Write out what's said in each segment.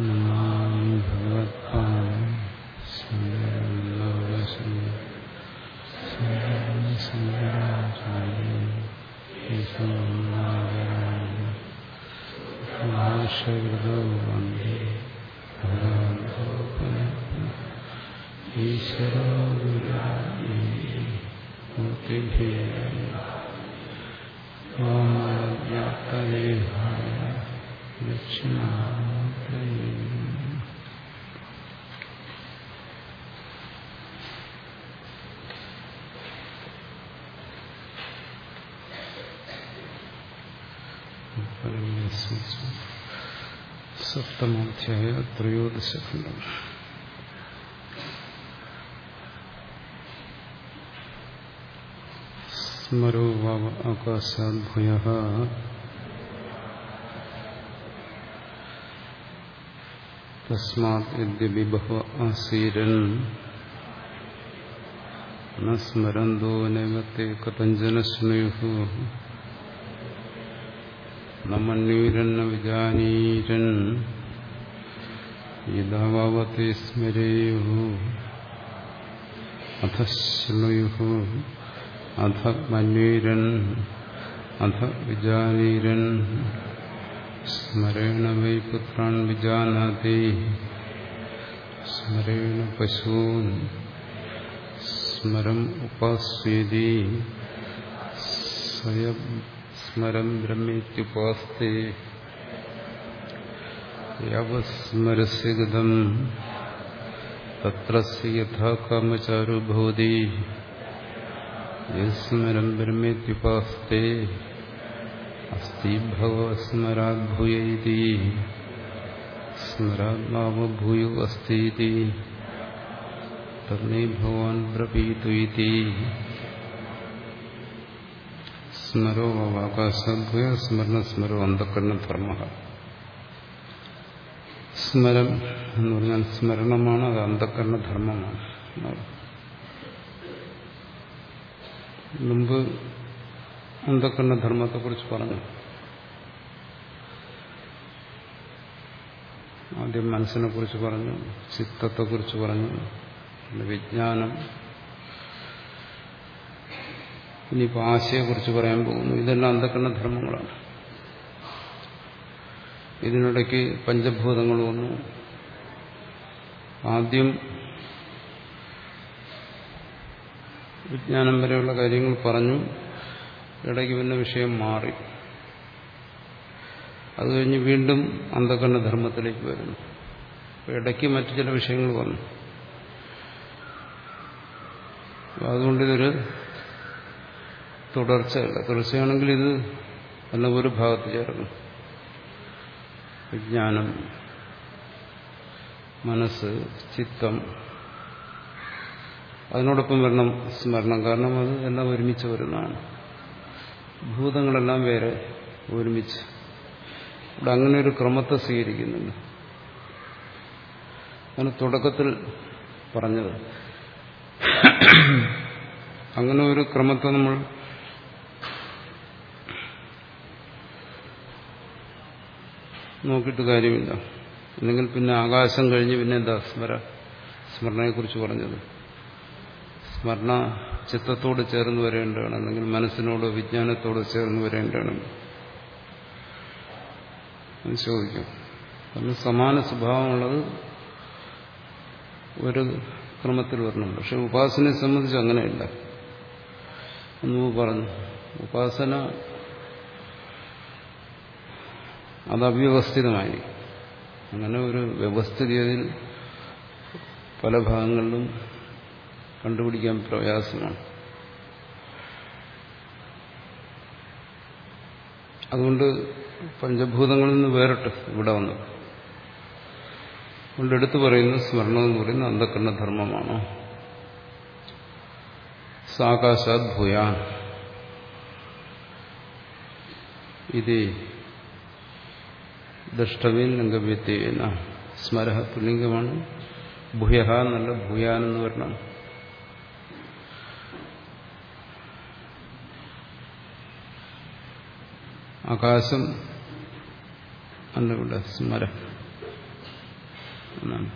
नमः സപ്തമാധ്യായ ത്രയോദശഖണ്ഡം സ്മരോ വാവ ആകാശാത് ഭൂയ തസ്മാത് യദ്യപി ബഹവ ആസീരൻ ന സ്മരന്തോ നൈവത്തെ കഥഞ്ചന സ്നുയുഃ നമന്യൂരന്ന വിജാനീരൻ യഥാവത്തെ സ്മരേയു അധ ശൃണുയു അധ മന്യൂരൻ അധ വിജാനീരൻ സ്മരേണ വൈ പുത്രാൻ വിജാനാതി സ്മരേണ പശൂൻ സ്മരം ഉപാസ്യേതി സ്വയം സ്മരം ബ്രഹ്മേത്യുപാസ്തേ യാവസ്മരസ്യ ഗതം തത്ര യഥാ കാമചാരു ഭവതി യസ്മരം ബ്രഹ്മേത്യുപാസ്തേ അസ്തി ഭവസ്മരാത് ഭൂയൈതി സ്മരാത്മാവഭൂയോ അസ്തീതി തന്നേ ഭവാൻ ബ്രവീതു ഇതി സ്മരോ ആകാശഭൂയ സ്മരണ സ്മരോ അന്ധക്കരണ ധർമ്മ സ്മരം എന്ന് പറഞ്ഞാൽ സ്മരണമാണ് അത് അന്ധക്കരണ ധർമ്മമാണ്. മുമ്പ് അന്ധക്കരണ ധർമ്മത്തെക്കുറിച്ച് പറഞ്ഞു. ആദ്യം മനസ്സിനെ കുറിച്ച് പറഞ്ഞു ചിത്തത്തെക്കുറിച്ച് പറഞ്ഞു പിന്നെ വിജ്ഞാനം. ഇനിയിപ്പോൾ ആശയെക്കുറിച്ച് പറയാൻ പോകുന്നു. ഇതെല്ലാം അന്ധക്കരണ ധർമ്മങ്ങളാണ്. ഇതിനിടയ്ക്ക് പഞ്ചഭൂതങ്ങൾ വന്നു. ആദ്യം വിജ്ഞാനം വരെയുള്ള കാര്യങ്ങൾ പറഞ്ഞു. ഇടയ്ക്ക് പിന്നെ വിഷയം മാറി. അത് കഴിഞ്ഞ് വീണ്ടും അന്ധകരണ ധർമ്മത്തിലേക്ക് വരുന്നു ഇടയ്ക്ക് മറ്റു ചില വിഷയങ്ങൾ വന്നു. അതുകൊണ്ട് ഇതൊരു തുടർച്ചയല്ല. തുടർച്ചയാണെങ്കിൽ ഇത് എന്ന ഒരു ഭാഗത്ത് ചേർക്കും വിജ്ഞാനം മനസ്സ് ചിത്തം അതിനോടൊപ്പം വരണം സ്മരണം. കാരണം അത് എല്ലാം ഒരുമിച്ച് വരുന്നതാണ്. ഭൂതങ്ങളെല്ലാം വേറെ ഒരുമിച്ച്. ഇവിടെ അങ്ങനെ ഒരു ക്രമത്തെ സ്വീകരിക്കുന്നുണ്ട്. അങ്ങനെ തുടക്കത്തിൽ പറഞ്ഞത്. അങ്ങനെ ഒരു ക്രമത്തെ നമ്മൾ നോക്കിയിട്ട് കാര്യമില്ല. അല്ലെങ്കിൽ പിന്നെ ആകാശം കഴിഞ്ഞ് പിന്നെ എന്താ സ്മര? സ്മരണയെക്കുറിച്ച് പറഞ്ഞത്. സ്മരണ ചിത്തത്തോട് ചേർന്ന് വരേണ്ടതാണ്. അല്ലെങ്കിൽ മനസ്സിനോട് വിജ്ഞാനത്തോട് ചേർന്ന് വരേണ്ടതാണ്. ചോദിക്കും. കാരണം സമാന സ്വഭാവമുള്ളത് ഒരു ക്രമത്തിൽ വരണം. പക്ഷെ ഉപാസനയെ സംബന്ധിച്ച് അങ്ങനെയല്ല. എന്ന് പറഞ്ഞു. ഉപാസന അത് അവ്യവസ്ഥിതമായി. അങ്ങനെ ഒരു വ്യവസ്ഥിതിയിൽ പല ഭാഗങ്ങളിലും കണ്ടുപിടിക്കാൻ പ്രയാസമാണ്. അതുകൊണ്ട് പഞ്ചഭൂതങ്ങളിൽ നിന്ന് വേറിട്ട് ഇവിടെ വന്നു. അതുകൊണ്ട് എടുത്തു പറയുന്ന സ്മരണം എന്ന് പറയുന്ന അന്ധക്കരണ ധർമ്മമാണ്. സാകാശാത് ഭൂയാൻ. ഇത് ദഷ്ടവീൻ ലിംഗവ്യത്യേന സ്മര പുല്ലിംഗമാണ്. ഭൂയ എന്നല്ല ഭൂയാൻ എന്ന് വരണം. ആകാശം അല്ല ഇവിടെ സ്മര. എന്നാണ്.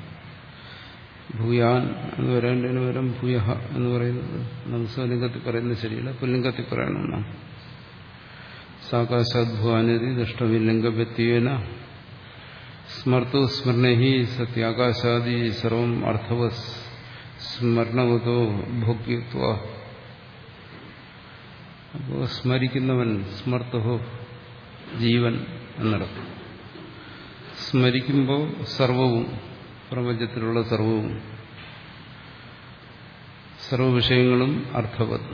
ഭൂയാൻ എന്ന് പറയേണ്ടതിന് പകരം ഭൂയഹ എന്ന് പറയുന്നത് നംസലിംഗത്തിൽ പറയുന്നത് ശരിയല്ല പുല്ലിംഗത്തിൽ പറയണമെന്നാണ് സാകാശാദ്ഭുവാനതി ദുഷ്ടവിലിംഗവ്യത്യേന സ്മർത്തു സ്മരണഹി സത്യാകാശാദി സർവം അർത്ഥവ സ്മരണവതോ ഭോഗ്യത്വ അപ്പോൾ സ്മരിക്കുന്നവൻ സ്മർത്തഹോ ജീവൻ എന്നർത്ഥം. സ്മരിക്കുമ്പോൾ സർവവും പ്രപഞ്ചത്തിലുള്ള സർവവും സർവ വിഷയങ്ങളും അർത്ഥവത്.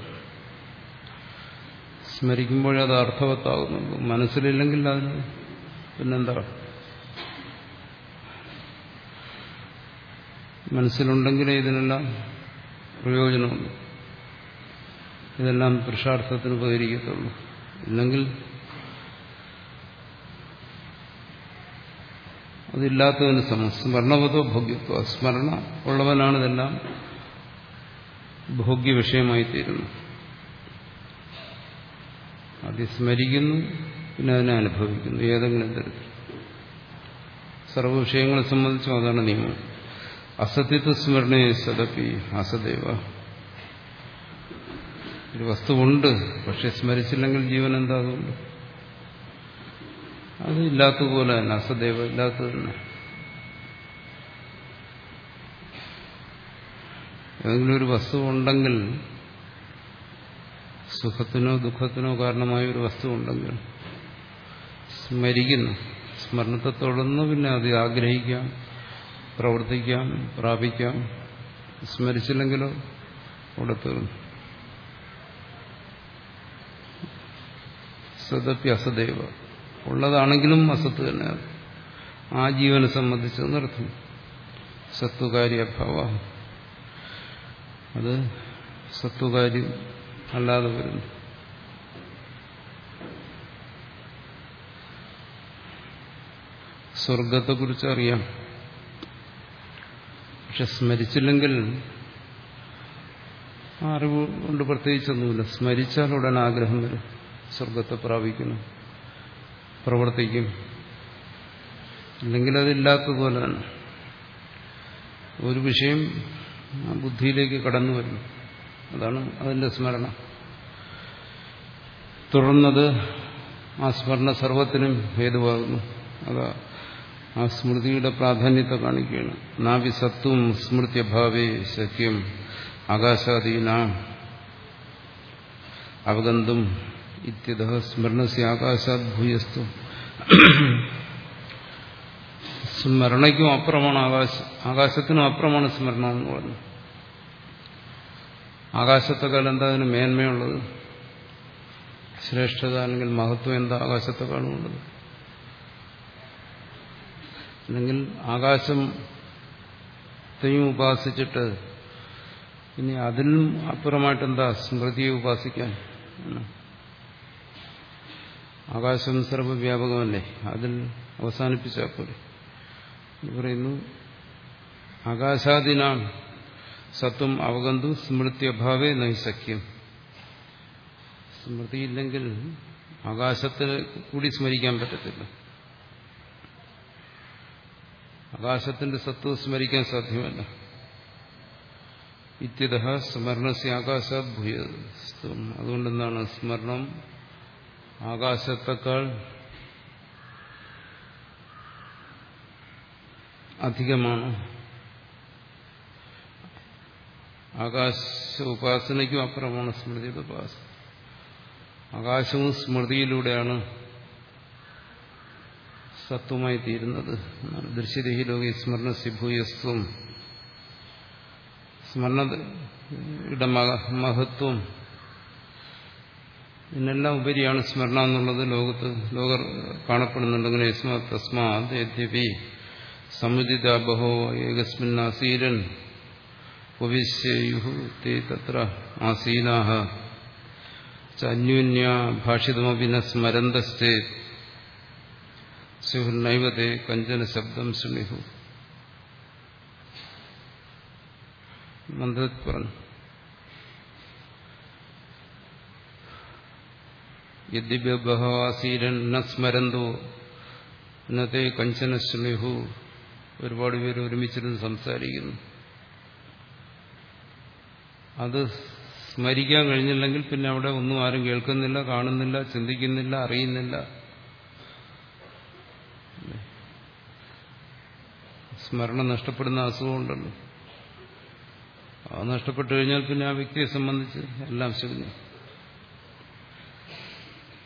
സ്മരിക്കുമ്പോഴത് അർത്ഥവത്താകുന്നുള്ളൂ മനസ്സിലില്ലെങ്കിൽ അതിന് പിന്നെന്താ? മനസ്സിലുണ്ടെങ്കിലേ ഇതിനെല്ലാം പ്രയോജനമുണ്ട് ഇതെല്ലാം പുരുഷാർത്ഥത്തിന് ഉപകരിക്കത്തുള്ളൂ. ഇല്ലെങ്കിൽ അതില്ലാത്തതിന് സമം. സ്മരണവതോ ഭോഗ്യത്വ. സ്മരണ ഉള്ളവനാണ് ഇതെല്ലാം ഭോഗ്യ വിഷയമായി തീരുന്നു അത് സ്മരിക്കുന്നു പിന്നെ അതിനെ അനുഭവിക്കുന്നു. ഏതെങ്കിലും തരത്തിൽ. സർവ വിഷയങ്ങളെ സംബന്ധിച്ചും അതാണ് നിയമം. അസത്യത്വ സ്മരണയെ സദപ്പി അസദേവ ഒരു വസ്തുവുണ്ട് പക്ഷെ സ്മരിച്ചില്ലെങ്കിൽ ജീവൻ എന്താകും? അത് ഇല്ലാത്തതുപോലെ തന്നെ അസദേവ ഇല്ലാത്തത് തന്നെ. ഏതെങ്കിലും ഒരു വസ്തു ഉണ്ടെങ്കിൽ സുഖത്തിനോ ദുഃഖത്തിനോ കാരണമായ ഒരു വസ്തു ഉണ്ടെങ്കിൽ സ്മരിക്കുന്നു. സ്മരണത്തെ തുടർന്ന് പിന്നെ അത് ആഗ്രഹിക്കാം. പ്രവർത്തിക്കാം പ്രാപിക്കാം. സ്മരിച്ചില്ലെങ്കിലോ അവിടെ തീർന്നു. സദപ്പി അസദൈവ. ഉള്ളതാണെങ്കിലും അസത്ത് തന്നെയാണ്. ആ ജീവനെ സംബന്ധിച്ച് നിർത്തും. സത്വകാര്യ അഭാവ അത് സത്വകാര്യം അല്ലാതെ വരുന്നു. സ്വർഗത്തെക്കുറിച്ച് അറിയാം. പക്ഷെ സ്മരിച്ചില്ലെങ്കിൽ ആ അറിവ് കൊണ്ട് പ്രത്യേകിച്ചൊന്നുമില്ല. സ്മരിച്ചാൽ ഉടൻ ആഗ്രഹം വരും. സ്വർഗത്തെ പ്രാപിക്കുന്നു. പ്രവർത്തിക്കും. അല്ലെങ്കിൽ അതില്ലാത്തതുപോലെയാണ് ഒരു വിഷയം ബുദ്ധിയിലേക്ക് കടന്നു വരുന്നു അതാണ് അതിന്റെ സ്മരണ. തുടർന്നത് ആ സ്മരണ സർവത്തിനും ഹേതുവാകുന്നു. അതാ ആ സ്മൃതിയുടെ പ്രാധാന്യത്തെ കാണിക്കുകയാണ്. നാവി സത്വം സ്മൃത്യഭാവേ സത്യം ആകാശാദീന അവഗന്ധം ഇത്യത സ്മരണസ്യ ആകാശാത് ഭൂയസ്തു. സ്മരണയ്ക്കും അപ്പുറമാണ് ആകാശ ആകാശത്തിനും അപ്പുറമാണ് സ്മരണ എന്ന് പറഞ്ഞു. ആകാശത്തെക്കാൾ എന്താ അതിന് മേന്മയുള്ളത്? ശ്രേഷ്ഠത അല്ലെങ്കിൽ മഹത്വം എന്താ ആകാശത്തെക്കാളുമുള്ളത്? അല്ലെങ്കിൽ ആകാശം ആകാശത്തെയും ഉപാസിച്ചിട്ട് ഇനി അതിനും അപ്പുറമായിട്ട് എന്താ സ്മൃതിയെ ഉപാസിക്കാൻ? ആകാശം സർവവ്യാപകമല്ലേ? അതിൽ അവസാനിപ്പിച്ചാൽ പോലെ പറയുന്നു ആകാശാദിനാം സത്വം അവഗന്തു സ്മൃത്യഭാവേ നൈസഖ്യം സ്മൃതിയില്ലെങ്കിൽ ആകാശത്തെ കൂടി സ്മരിക്കാൻ പറ്റത്തില്ല. ആകാശത്തിന്റെ സത്വം സ്മരിക്കാൻ സാധ്യമല്ല. ഇത്യത സ്മരണസ്യ ആകാശാത് ഭൂയസ്തം അതുകൊണ്ടെന്താണ് സ്മരണം? ആകാശത്തെക്കാൾ അധികമാണ്. ആകാശ ഉപാസനയ്ക്കും അപ്പുറമാണ് സ്മൃതിയുടെ ഉപാസന. ആകാശവും സ്മൃതിയിലൂടെയാണ് സത്വമായി തീരുന്നത്. ദൃശ്യദേഹി ലോകി സ്മരണ സിഭൂയസ്വം സ്മരണയുടെ മഹത്വം. ഇതിനെല്ലാം ഉപരിയാണ് സ്മരണ എന്നുള്ളത് ലോകത്ത് ലോകർ കാണപ്പെടുന്നുണ്ടെങ്കിൽ യസ്മാ തസ്മാ യദ്യപി സമുദിത ബഹോ ഏകസ്മിൻ ആസീരൻ ഉപവിശ്യു തേ തത്ര ആസീനാഹ. അന്യോന്യ ഭാഷിതമപി ന സുഹൃനൈവത്തെ കഞ്ചന ശബ്ദം ശൃണിഹു മന്ത്രത്തിൽ പറഞ്ഞു യദ്യപി ബഹവാസീരൻ ന സ്മരന്തോ ഇന്നത്തെ കഞ്ചന ശൃണിഹു ഒരുപാട് പേര് ഒരുമിച്ചിരുന്ന് സംസാരിക്കുന്നു. അത് സ്മരിക്കാൻ കഴിഞ്ഞില്ലെങ്കിൽ പിന്നെ അവിടെ ഒന്നും ആരും കേൾക്കുന്നില്ല കാണുന്നില്ല ചിന്തിക്കുന്നില്ല അറിയുന്നില്ല. സ്മരണ നഷ്ടപ്പെടുന്ന അസുഖമുണ്ടല്ലോ അത് നഷ്ടപ്പെട്ടു കഴിഞ്ഞാൽ പിന്നെ ആ വ്യക്തിയെ സംബന്ധിച്ച് എല്ലാം ശൂന്യം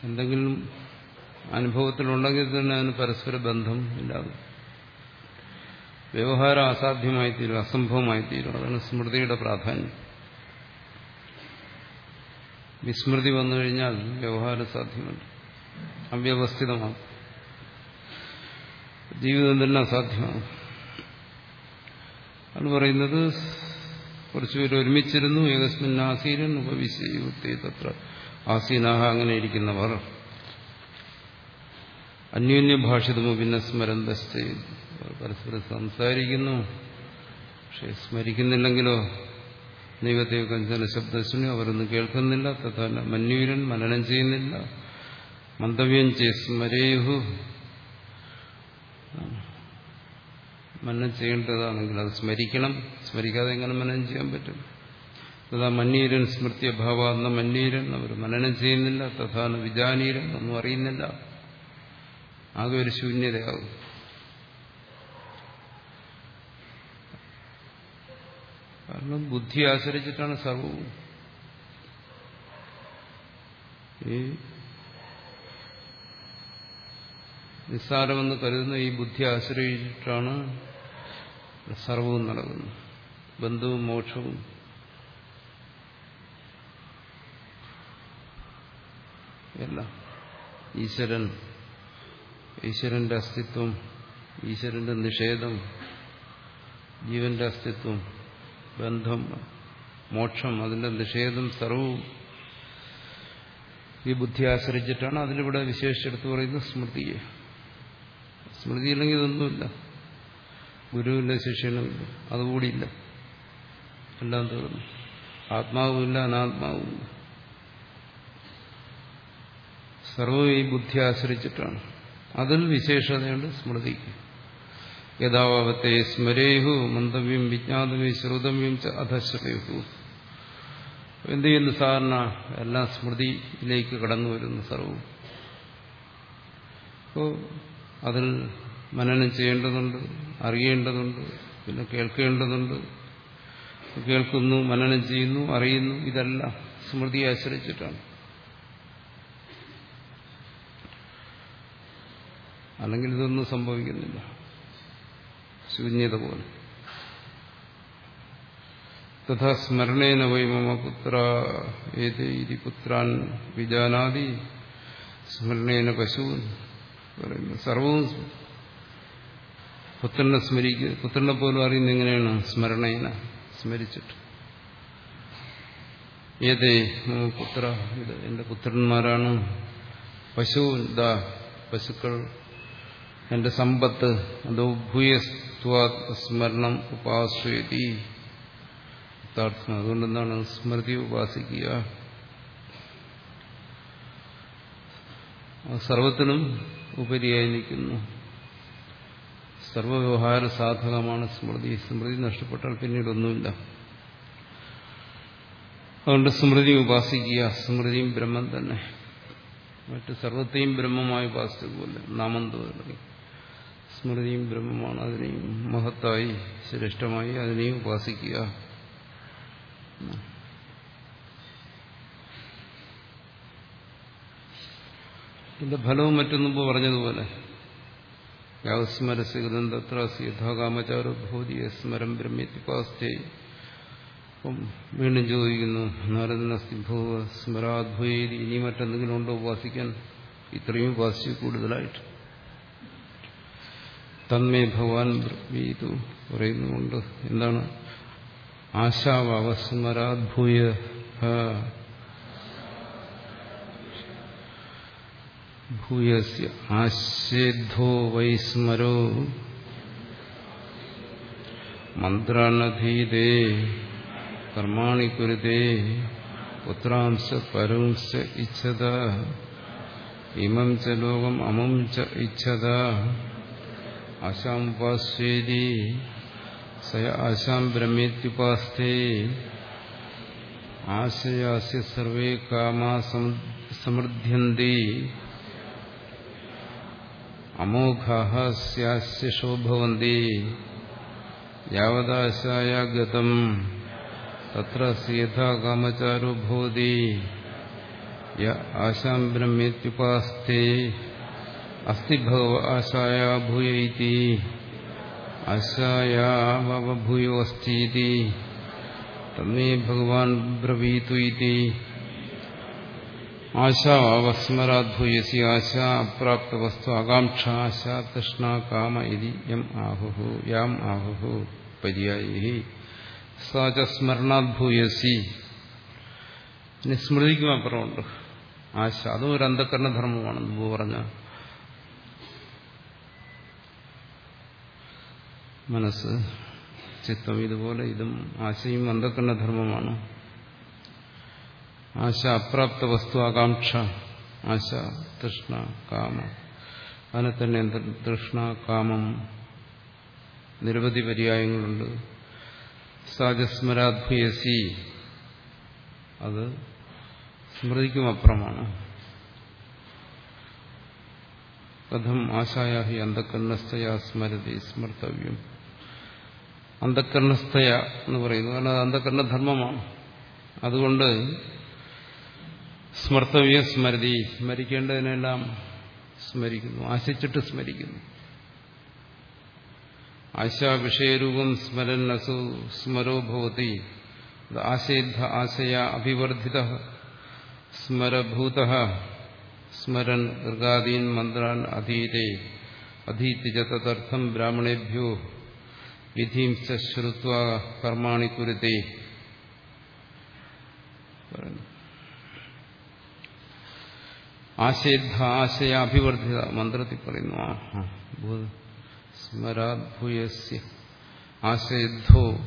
എന്തെങ്കിലും അനുഭവത്തിലുണ്ടെങ്കിൽ തന്നെ അതിന് പരസ്പര ബന്ധം ഇല്ലാതെ. വ്യവഹാരം അസാധ്യമായി തീരും അസംഭവമായി തീരും. അതാണ് സ്മൃതിയുടെ പ്രാധാന്യം. വിസ്മൃതി വന്നു കഴിഞ്ഞാൽ വ്യവഹാരം സാധ്യമല്ല അവ്യവസ്ഥിതമാകും ജീവിതം തന്നെ അസാധ്യമാകും അത് പറയുന്നത് കുറച്ചുപേർ ഒരുമിച്ചിരുന്നു ഏകസ്മിൻ ആസീനൻ ഉപവിശ്യയുക്തി തത്ര ആസീനാഹ അങ്ങനെ ഇരിക്കുന്നവർ. അന്യോന്യ ഭാഷിതമോ പിന്നെ സ്മരന്തസ്ഥ പരസ്പരം സംസാരിക്കുന്നു. പക്ഷെ സ്മരിക്കുന്നില്ലെങ്കിലോ ദൈവത്തെ കഞ്ചന ശബ്ദശുനി അവരൊന്നും കേൾക്കുന്നില്ല. തഥാ മന്യൂരൻ മനനം ചെയ്യുന്നില്ല. മന്തവ്യം ചേ സ്മരേഹു. മനനം ചെയ്യേണ്ടതാണെങ്കിൽ അത് സ്മരിക്കണം. സ്മരിക്കാതെ എങ്ങനെ മനനം ചെയ്യാൻ പറ്റും? തഥാ മന്നീരൻ സ്മൃതി അഭാവാന്ന മന്നീരൻ അവർ മനനം ചെയ്യുന്നില്ല. തഥാ വിജാനീരൻ. ഒന്നും അറിയുന്നില്ല. ആകെ ഒരു ശൂന്യതയാകും കാരണം ബുദ്ധി ആശ്രയിച്ചിട്ടാണ് സർവവും. ഈ നിസ്സാരമെന്ന് കരുതുന്ന ഈ ബുദ്ധി ആശ്രയിച്ചിട്ടാണ് സർവവും നടക്കുന്നു. ബന്ധുവും മോക്ഷവും. എല്ലാം. ഈശ്വരൻ ഈശ്വരന്റെ അസ്തിത്വം ഈശ്വരന്റെ നിഷേധം ജീവന്റെ അസ്തിത്വം ബന്ധം മോക്ഷം അതിന്റെ നിഷേധം സർവവും ഈ ബുദ്ധി ആശ്രയിച്ചിട്ടാണ് അതിലിവിടെ വിശേഷിച്ചെടുത്ത് പറയുന്നത് സ്മൃതിയെ. സ്മൃതിയില്ലെങ്കിൽ ഇതൊന്നുമില്ല. ഗുരുവില്ല ശിഷ്യനുമില്ല അതുകൂടിയില്ല. എല്ലാം തീർന്നു. ആത്മാവുമില്ല അനാത്മാവുമില്ല. സർവം ഈ ബുദ്ധി ആശ്രയിച്ചിട്ടാണ്. അതിൽ വിശേഷതയുണ്ട് സ്മൃതിക്ക്. യഥാവത്തെ സ്മരേഹു മന്ദവ്യം വിജ്ഞാതവ്യം ശ്രുതവ്യം ച അധശ്രേഹു. എന്ത് ചെയ്യുന്നു സാധാരണ എല്ലാം സ്മൃതിയിലേക്ക് കടന്നു വരുന്നു സർവവും. അപ്പോൾ അതിൽ മനനം ചെയ്യേണ്ടതുണ്ട് അറിയേണ്ടതുണ്ട് പിന്നെ കേൾക്കേണ്ടതുണ്ട്. കേൾക്കുന്നു മനനം ചെയ്യുന്നു അറിയുന്നു ഇതെല്ലാം സ്മൃതിയെ ആശ്രയിച്ചിട്ടാണ്. അല്ലെങ്കിൽ ഇതൊന്നും സംഭവിക്കുന്നില്ല. ശൂന്യത പോലെ. തഥാ സ്മരണേന വൈ മമ പുത്ര ഏതേരി പുത്രാൻ വിജാനാദി. സ്മരണേന പശു പറയുന്നു സർവവും പുത്രനെ സ്മരിക്കുക പുത്രനെ പോലും അറിയുന്ന എങ്ങനെയാണ് സ്മരണേന സ്മരിച്ചിട്ട്. ഏതേ പുത്ര? ഇത് എന്റെ പുത്രന്മാരാണ്. പശു ദാ പശുക്കൾ. എന്റെ സമ്പത്ത് അതോ ഭൂയസ്മരണം സ്മരണം അതുകൊണ്ട് അതുകൊണ്ടെന്താണ് സ്മൃതി ഉപാസിക്കുക. സർവത്തിനും ഉപരിയായി നിൽക്കുന്നു. സർവവ്യവഹാര സാധകമാണ് സ്മൃതി. സ്മൃതി നഷ്ടപ്പെട്ടാൽ പിന്നീട് ഒന്നുമില്ല അതുകൊണ്ട് സ്മൃതി ഉപാസിക്കുക. സ്മൃതിയും ബ്രഹ്മം തന്നെ. മറ്റ് സർവത്തെയും ബ്രഹ്മമായി ഉപാസിച്ചതുപോലെ നാമം തോന്നി സ്മൃതിയും ബ്രഹ്മമാണ്. അതിനെയും മഹത്തായി ശ്രേഷ്ഠമായി അതിനെയും ഉപാസിക്കുക. ഇതിന്റെ ഫലവും മറ്റൊന്നും പറഞ്ഞതുപോലെ യാവസ്മരസ്യകൃതം തത്ര യഥാകാമചാരോ ഭൂതി സ്മരം ബ്രഹ്മ്യത്തിപാസ്തേ അപ്പം വീണ്ടും ചോദിക്കുന്നു നാരദനസ്തി ഭൂവ സ്മരാദ്ഭുയേരി ഇനി മറ്റെന്തെങ്കിലും ഉണ്ടോ ഉപാസിക്കാൻ? ഇത്രയും ഉപാസിച്ച് കൂടുതലായിട്ട്. തന്മേ ഭഗവാൻ ബ്രഹ്മീതു പറയുന്നുമുണ്ട്. എന്താണ്? ആശാവസ്മരാദ്ഭൂയ ഭൂയസ്യ ആശേദ്ധോ വൈസ്മരോ മന്ത്രാനധീതേ കർമാണി കുരുതേ പുത്രാംശ പരംശ ഇച്ഛത ഇമം ച ലോകം അമം ച ഇച്ഛത ആശാമുപാസ്യേതി സയ ആശാം ബ്രഹ്മേത്യുപാസ്തേ ആശയാസ്യ സർവേ കാമാ സമൃദ്ധ്യന്തി അമോഘാഃ സ്യാസ്യ ശോഭവന്തി യാവദാശായ ഗതം തത്ര സീതാ കാമചാരോ ഭവതി യ ആശാം ബ്രഹ്മേത്യുപാസ്തേ അസ്തി ഭഗവ ആശായ ഭൂയൈതി ഇതി ആശായാവഭൂയോ അസ്തീതി തമ്മേ ഭഗവാൻ ബ്രവീതു ഇതി ആശാവസ്മരാദ്ഭൂയസി ആശ അപ്രാപ്തവസ്തു ആകാംക്ഷ ആശ തൃഷ്ണ കാമ ഇതി യം ആഹുഹു യാം ആഹുഹു പര്യായി സാച സ്മരണാദ്ഭൂയസി ഇനി സ്മൃതിക്കും അപ്പുറമുണ്ട് ആശ. അതും ഒരു അന്ധക്കരണ ധർമ്മമാണ് മുമ്പ് പറഞ്ഞ മനസ്സ് ചിത്തം ഇതുപോലെ ഇതും ആശയും അന്ധക്കരണ ധർമ്മമാണ് ആശ അപ്രാപ്ത വസ്തു ആകാംക്ഷ ആശ തൃഷ്ണ കാമ. അതിനെ തന്നെ തൃഷ്ണ കാമം? നിരവധി പര്യായങ്ങളുണ്ട്. സാജസ്മരാധ്വയസി. അത് സ്മൃതിക്കും അപ്പുറമാണ്. കഥം ആശായ ഹി അന്ധകരണസ്ഥയ സ്മരതി സ്മർത്തവ്യം. അന്ധകരണസ്ഥയ എന്ന് പറയുന്നു. കാരണം അത് അന്ധകരണ ധർമ്മമാണ് അതുകൊണ്ട് സ്മർത്തവ്യ സ്മരതി സ്മരിക്കേണ്ടതിനെല്ലാം സ്മരിക്കുന്നു ആശിച്ചിട്ട് സ്മരിക്കുന്നു. ആശാവിഷയരൂപം സ്മരൻ അസു സ്മരോ ഭവതി ആശയദ്ധ ആശയ അഭിവർദ്ധിത സ്മരഭൂത സ്മരൻ ഋഗാദീൻ മന്ത്രാൻ അധീരേ അധീതിച്ച തദർത്ഥം ബ്രാഹ്മണേഭ്യോ വിധിം ശ്രുത്വ കർമാണി കുരുത്തെ ആശയദ്ധ ആശയ അഭിവർദ്ധിത മന്ത്രത്തിൽ പറയുന്നു. സ്മരാദ്ഭൂയസ്യ. ആശയദ്ധോ.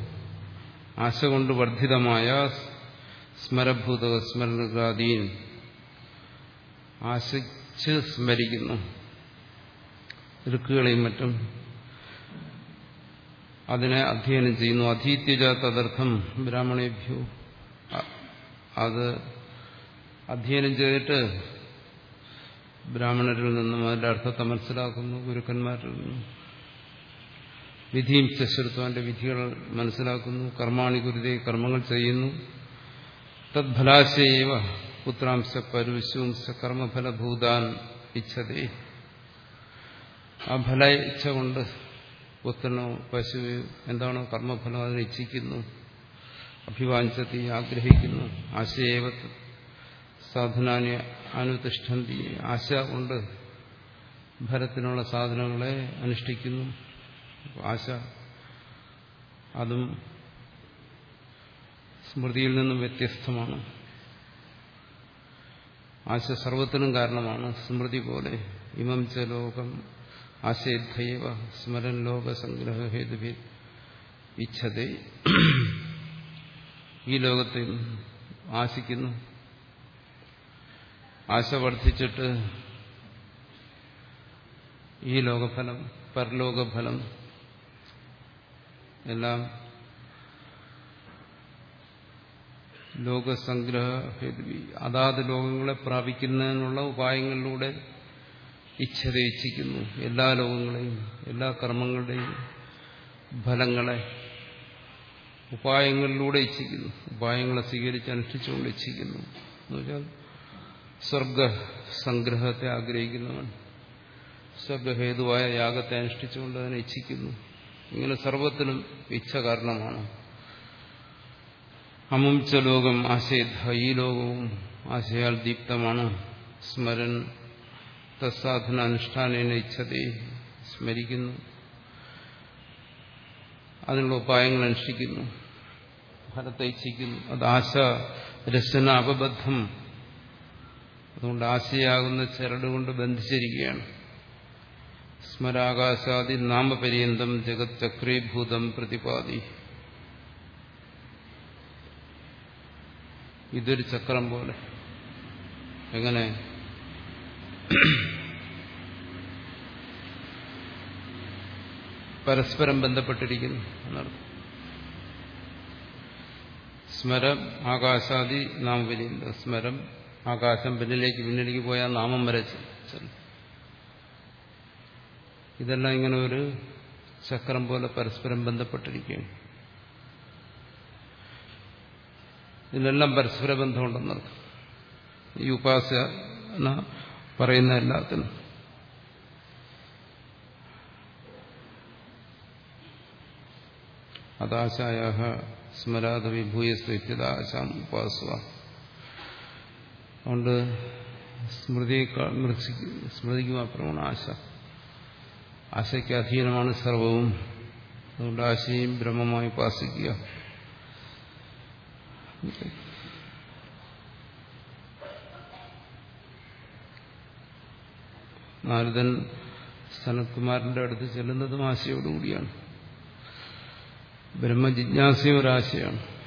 ആശ കൊണ്ട് വർദ്ധിതമായ സ്മരഭൂത സ്മരണകാദീൻ ആശിച്ച് സ്മരിക്കുന്നു. ഋക്കുകളെയും മറ്റും. അതിനെ അധ്യയനം ചെയ്യുന്നു. അധീത്യജ തദർത്ഥം ബ്രാഹ്മണേഭ്യോ അത് അധ്യയനം ചെയ്തിട്ട് ബ്രാഹ്മണരിൽ നിന്നും അതിന്റെ അർത്ഥത്തെ മനസ്സിലാക്കുന്നു ഗുരുക്കന്മാരിൽ നിന്നും. വിധിയും ചശ്രുത്വന്റെ വിധികൾ മനസ്സിലാക്കുന്നു കർമാണി ഗുരുതേ കർമ്മങ്ങൾ ചെയ്യുന്നു. തദ്ഫലാശയവ പുത്രാംശ പരുശുംശ കർമ്മഫലഭൂതാൻ ഇച്ഛതേ. ആ ഫല ഇച്ഛ കൊണ്ട് പുത്രനോ പശു എന്താണോ കർമ്മഫലം അതിനെ ഇച്ഛിക്കുന്നു അഭിവാഞ്ചത്തി ആഗ്രഹിക്കുന്നു. ആശയവ സാധനാനി അനുതിഷ്ഠന്തി ആശ കൊണ്ട് ഫലത്തിനുള്ള സാധനങ്ങളെ അനുഷ്ഠിക്കുന്നു. ആശ. അതും സ്മൃതിയിൽ നിന്നും വ്യത്യസ്തമാണ്. ആശ സർവത്തിനും കാരണമാണ്. സ്മൃതി പോലെ ഇമം ച ലോകം ആശയദ്ധൈവ സ്മരൻ ലോകസംഗ്രഹ ഹേതുഭി ഇച്ഛതേ. ഈ ലോകത്തെ ആശിക്കുന്നു. ആശ വർദ്ധിച്ചിട്ട് ഈ ലോകഫലം പരലോകഫലം എല്ലാം ലോകസംഗ്രഹ അതാത് ലോകങ്ങളെ പ്രാപിക്കുന്നതിനുള്ള ഉപായങ്ങളിലൂടെ ഇച്ഛത ഇച്ഛിക്കുന്നു എല്ലാ ലോകങ്ങളെയും എല്ലാ കർമ്മങ്ങളുടെയും ഫലങ്ങളെ ഉപായങ്ങളിലൂടെ ഇച്ഛിക്കുന്നു. ഉപായങ്ങളെ സ്വീകരിച്ച് അനുഷ്ഠിച്ചുകൊണ്ട് ഇച്ഛിക്കുന്നു. എന്നുവെച്ചാൽ സ്വർഗസംഗ്രഹത്തെ ആഗ്രഹിക്കുന്നവൻ. സ്വർഗഹേതുവായ യാഗത്തെ അനുഷ്ഠിച്ചുകൊണ്ട് അതിനെ ഇച്ഛിക്കുന്നു. ഇങ്ങനെ സർവത്തിലും ഇച്ഛ കാരണമാണ്. അമുംച്ച ലോകം ആശയധ ഈ ലോകവും ആശയാൽ ദീപ്തമാണ്. സ്മരൻ തസാധന അനുഷ്ഠാനേന ഇച്ഛതയെ സ്മരിക്കുന്നു. അതിനുള്ള ഉപായങ്ങൾ അനുഷ്ഠിക്കുന്നു. ഫലത്തെ ഇച്ഛിക്കുന്നു. അത് ആശ രസന അപബദ്ധം അതുകൊണ്ട് ആശയാകുന്ന ചരടുകൊണ്ട് ബന്ധിച്ചിരിക്കുകയാണ്. സ്മരാകാശാദി നാമപര്യന്തം ജഗത് ചക്രീഭൂതം പ്രതിപാദി. ഇതൊരു ചക്രം പോലെ. എങ്ങനെ? പരസ്പരം ബന്ധപ്പെട്ടിരിക്കുന്നു എന്നർത്ഥം. സ്മരം ആകാശാദി നാമപര്യന്തം. സ്മരം ആകാശം പിന്നിലേക്ക് പിന്നിലേക്ക് പോയാൽ നാമം വരെ ഇതെല്ലാം ഇങ്ങനെ ഒരു ചക്രം പോലെ പരസ്പരം ബന്ധപ്പെട്ടിരിക്കുകയാണ്. ഇതിനെല്ലാം പരസ്പര ബന്ധമുണ്ടെന്നർത്ഥം ഈ ഉപാസന പറയുന്ന എല്ലാത്തിനും. അതാശായ സ്മരാത വിഭൂയസ്വത്യതാശാം ഉപാസുക അതുകൊണ്ട് സ്മൃതിയേക്കാൾ സ്മൃതിക്ക് മാത്രമാണ് ആശ. ആശയ്ക്ക് അധീനമാണ് സർവവും. അതുകൊണ്ട് ആശയും ബ്രഹ്മമായി ഉപാസിക്കുക. നാരദൻ സനത്കുമാരന്റെ അടുത്ത് ചെല്ലുന്നതും ആശയോടുകൂടിയാണ്. ബ്രഹ്മജിജ്ഞാസയും ഒരാശയാണ്.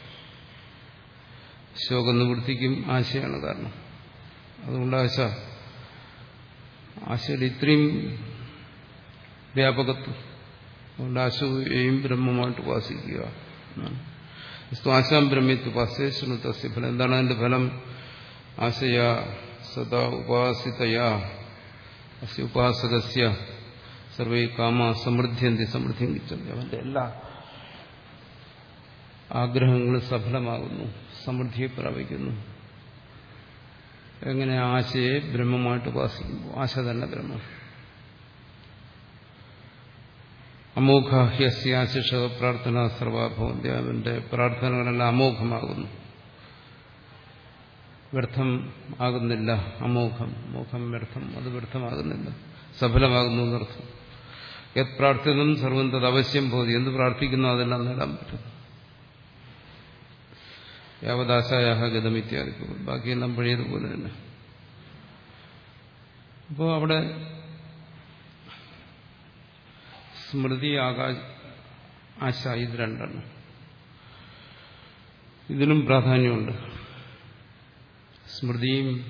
ശോകനിവൃത്തിക്കും ആശയാണ് കാരണം. അതുകൊണ്ട് ആശ ആശയുടെ ഇത്രയും വ്യാപകത്വം അതുകൊണ്ട് ആശയെയും ബ്രഹ്മമായിട്ട് ഉപാസിക്കുക ആശാം ബ്രഹ്മിത്വ ഉപാസ്യ തസ്യ ഫലം. എന്താണ് അതിന്റെ ഫലം? ആശയ സദാ ഉപാസിതയാ. അസ്യ ഉപാസകസ്യ. സർവേ കാമ സമൃദ്ധിയന്തി സമൃദ്ധി അവന്റെ എല്ലാ ആഗ്രഹങ്ങളും സഫലമാകുന്നു സമൃദ്ധിയെ പ്രാപിക്കുന്നു. എങ്ങനെ ആശയെ ബ്രഹ്മമായിട്ട് ഉപാസിക്കുന്നു? ആശ തന്നെ ബ്രഹ്മം. അമോഘാഹ്യസ്യാശിഷ പ്രാർത്ഥന സർവാഭവന്തി അവന്റെ പ്രാർത്ഥനകളെല്ലാം അമോഘമാകുന്നു. വ്യർത്ഥം ആകുന്നില്ല അമോഘം മോഘം വ്യർത്ഥം അത് വ്യർത്ഥമാകുന്നില്ല സഫലമാകുന്നു എന്നർത്ഥം. യത് പ്രാർത്ഥിതം സർവം തത് അവശ്യം പോതി എന്ത് പ്രാർത്ഥിക്കുന്നു അതെല്ലാം നേടാൻ പറ്റും. യാവദാശായ ഗതം ഇത്യാദി ബാക്കിയെല്ലാം പഴയതുപോലെ തന്നെ. അപ്പോൾ അവിടെ സ്മൃതി ആകാശ ആശ ഇത് രണ്ടെണ്ണം ഇതിനും പ്രാധാന്യമുണ്ട്. സ്മൃതിയും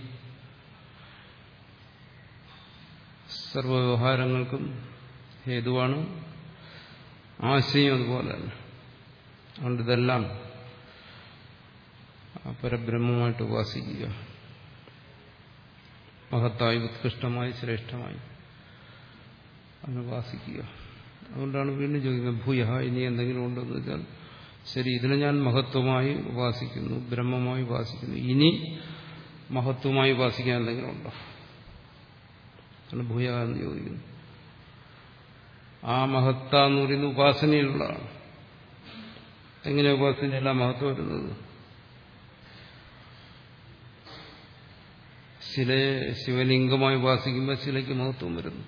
സർവവ്യവഹാരങ്ങൾക്കും ഹേതുവാണ്. ആശയും അതുപോലെ തന്നെ. അതുകൊണ്ട് ഇതെല്ലാം പരബ്രഹ്മമായിട്ട് ഉപാസിക്കുക. മഹത്തായി ഉത്കൃഷ്ടമായി ശ്രേഷ്ഠമായി അനുപാസിക്കുക അതുകൊണ്ടാണ് വീണ്ടും ചോദിക്കുന്നത് ഭൂയ ഇനി എന്തെങ്കിലും ഉണ്ടെന്ന് വെച്ചാൽ ശരി ഇതിനെ ഞാൻ മഹത്വമായി ഉപാസിക്കുന്നു ബ്രഹ്മമായി ഉപാസിക്കുന്നു. ഇനി മഹത്വമായി ഉപാസിക്കാൻ എന്തെങ്കിലും ഉണ്ടോ? അതാണ് ഭൂയ എന്ന് ചോദിക്കുന്നു ആ മഹത്ത എന്ന് പറയുന്നത് ഉപാസനയിലുള്ളതാണ്. എങ്ങനെ ഉപാസനയല്ല മഹത്വം വരുന്നത്? ശിലയെ ശിവലിംഗമായി ഉപാസിക്കുമ്പോൾ ശിലയ്ക്ക് മഹത്വം വരുന്നു.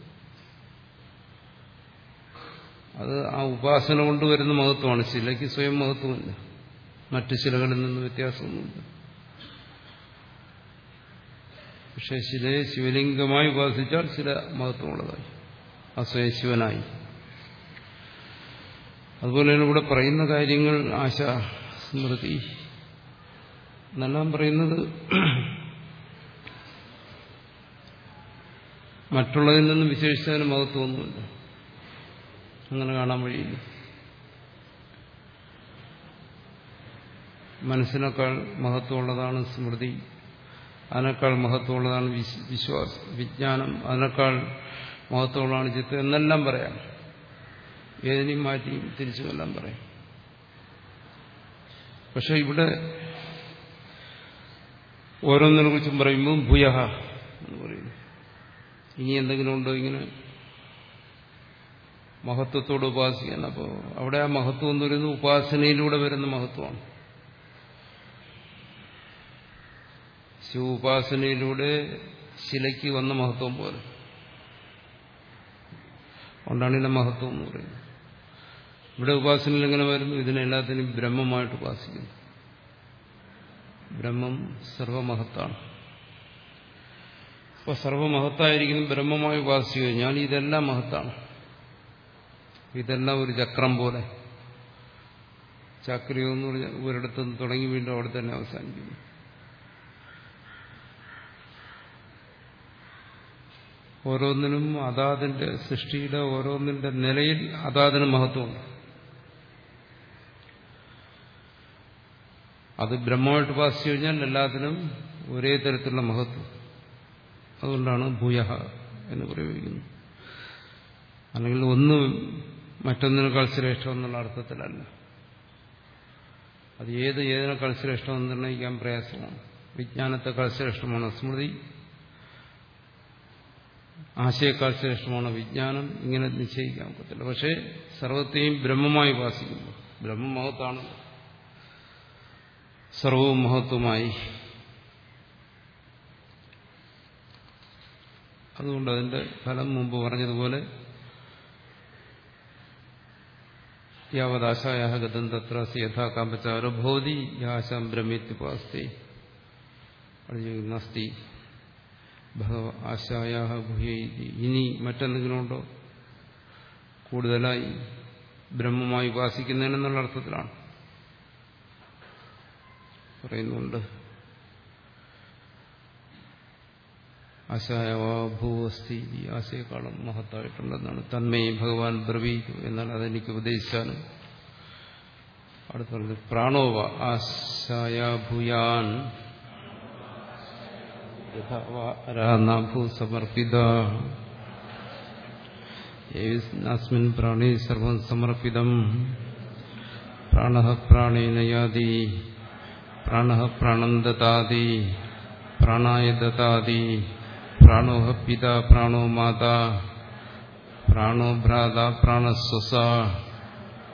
അത് ആ ഉപാസന കൊണ്ടുവരുന്ന മഹത്വമാണ്. ശിലയ്ക്ക് സ്വയം മഹത്വമില്ല. മറ്റു ശിലകളിൽ നിന്ന് വ്യത്യാസമൊന്നുമില്ല. പക്ഷെ ശിലയെ ശിവലിംഗമായി ഉപാസിച്ചാൽ ശില മഹത്വമുള്ളതായി. ആ സ്വയം ശിവനായി അതുപോലെ തന്നെ ഇവിടെ പറയുന്ന കാര്യങ്ങൾ ആശാ സ്മൃതി. എന്നെല്ലാം പറയുന്നത് മറ്റുള്ളതിൽ നിന്നും വിശേഷിച്ചതിന് മഹത്വമൊന്നുമില്ല അങ്ങനെ കാണാൻ വഴിയില്ല. മനസ്സിനേക്കാൾ മഹത്വമുള്ളതാണ് സ്മൃതി അതിനേക്കാൾ മഹത്വമുള്ളതാണ് വിശ്വാസം വിജ്ഞാനം അതിനേക്കാൾ മഹത്വമുള്ളതാണ് ചിത്രം എന്നെല്ലാം പറയാം. ഏതിനെയും മാറ്റിയും തിരിച്ചുമെല്ലാം പറയാം. പക്ഷെ ഇവിടെ ഓരോന്നിനെ കുറിച്ചും പറയുമ്പോൾ ഭൂയഹ. ഇനി എന്തെങ്കിലും ഉണ്ടോ ഇങ്ങനെ മഹത്വത്തോട് ഉപാസിക്കാൻ? അപ്പോൾ അവിടെ ആ മഹത്വം എന്ന് പറയുന്നത് ഉപാസനയിലൂടെ വരുന്ന മഹത്വമാണ്. ശിവ ഉപാസനയിലൂടെ ശിലയ്ക്ക് വന്ന മഹത്വം പോലെ. അതുകൊണ്ടാണ് ഇതിന്റെ മഹത്വം എന്ന് പറയുന്നത്. ഇവിടെ ഉപാസനയിൽ എങ്ങനെ വരുന്നു? ഇതിനെല്ലാത്തിനും ബ്രഹ്മമായിട്ട് ഉപാസിക്കുന്നു. ബ്രഹ്മം സർവമഹത്താണ്. അപ്പോൾ സർവമഹത്തായിരിക്കുന്നു ബ്രഹ്മമായി ഉപാസിച്ചു കഴിഞ്ഞാൽ ഇതെല്ലാം മഹത്താണ്. ഇതെല്ലാം ഒരു ചക്രം പോലെ. ചക്രിയം എന്ന് പറഞ്ഞാൽ ഒരിടത്ത് നിന്ന് തുടങ്ങി വീണ്ടും അവിടെ തന്നെ അവസാനിക്കുന്നു. ഓരോന്നിനും അതാതിന്റെ സൃഷ്ടിയുടെ ഓരോന്നിന്റെ നിലയിൽ അതാതിന് മഹത്വമുണ്ട്. അത് ബ്രഹ്മമായിട്ട് ഉപാസിച്ചു കഴിഞ്ഞാൽ എല്ലാത്തിനും ഒരേ തരത്തിലുള്ള മഹത്വം. അതുകൊണ്ടാണ് ഭൂയഹ എന്ന് പ്രയോഗിക്കുന്നത്. അല്ലെങ്കിൽ ഒന്ന് മറ്റൊന്നിനേക്കാൾ ശ്രേഷ്ഠം എന്നുള്ള അർത്ഥത്തിലല്ല. അത് ഏത് ഏതിനേക്കാൾ ശ്രേഷ്ഠം എന്ന് നിർണയിക്കാൻ പ്രയാസമാണ്. വിജ്ഞാനത്തെക്കാൾ ശ്രേഷ്ഠമാണ് സ്മൃതി. ആശയേക്കാൾ ശ്രേഷ്ഠമാണ് വിജ്ഞാനം. ഇങ്ങനെ നിശ്ചയിക്കാൻ പറ്റില്ല പക്ഷേ സർവത്തെയും ബ്രഹ്മമായി ഉപാസിക്കുമ്പോൾ ബ്രഹ്മ മഹത്താണ് സർവവും മഹത്വമായി അതുകൊണ്ട് അതിന്റെ ഫലം മുമ്പ് പറഞ്ഞതുപോലെ യാവദാശായ ഗതം തത്ര യഥാ കാമ്പച്ചാരോ ഭവതി യാശാം ബ്രഹ്മിത്യുപാസ്തി നസ്തി. ഭഗവ ആശായ ഇനി മറ്റെന്തെങ്കിലും ഉണ്ടോ? കൂടുതലായി ബ്രഹ്മമായി ഉപാസിക്കുന്നതിനെന്നുള്ള അർത്ഥത്തിലാണ്. പറയുന്നുണ്ട്. ആശായവാഭൂവസ്തി ഈ ആശയെക്കാളും മഹത്തായിട്ടുണ്ടെന്നാണ് തന്മയെ ഭഗവാൻ ബ്രവീതു എന്നാണ് അതെനിക്ക് ഉപദേശിച്ചാലും അടുത്ത പറഞ്ഞത് പ്രാണോവ ആശായ ഭൂയാൻ യഥാഭൂ സമർപ്പിത. യേസ്മിൻ പ്രാണി സർവം സമർപ്പിതം. പ്രാണ പ്രാണേന യാതി. പ്രാണ പ്രാണം ദതാതി പ്രാണായ ദതാതി പ്രാണോ പിത പ്രാണോ മാതാ പ്രാണോ ഭ്രാത പ്രാണസ്വസ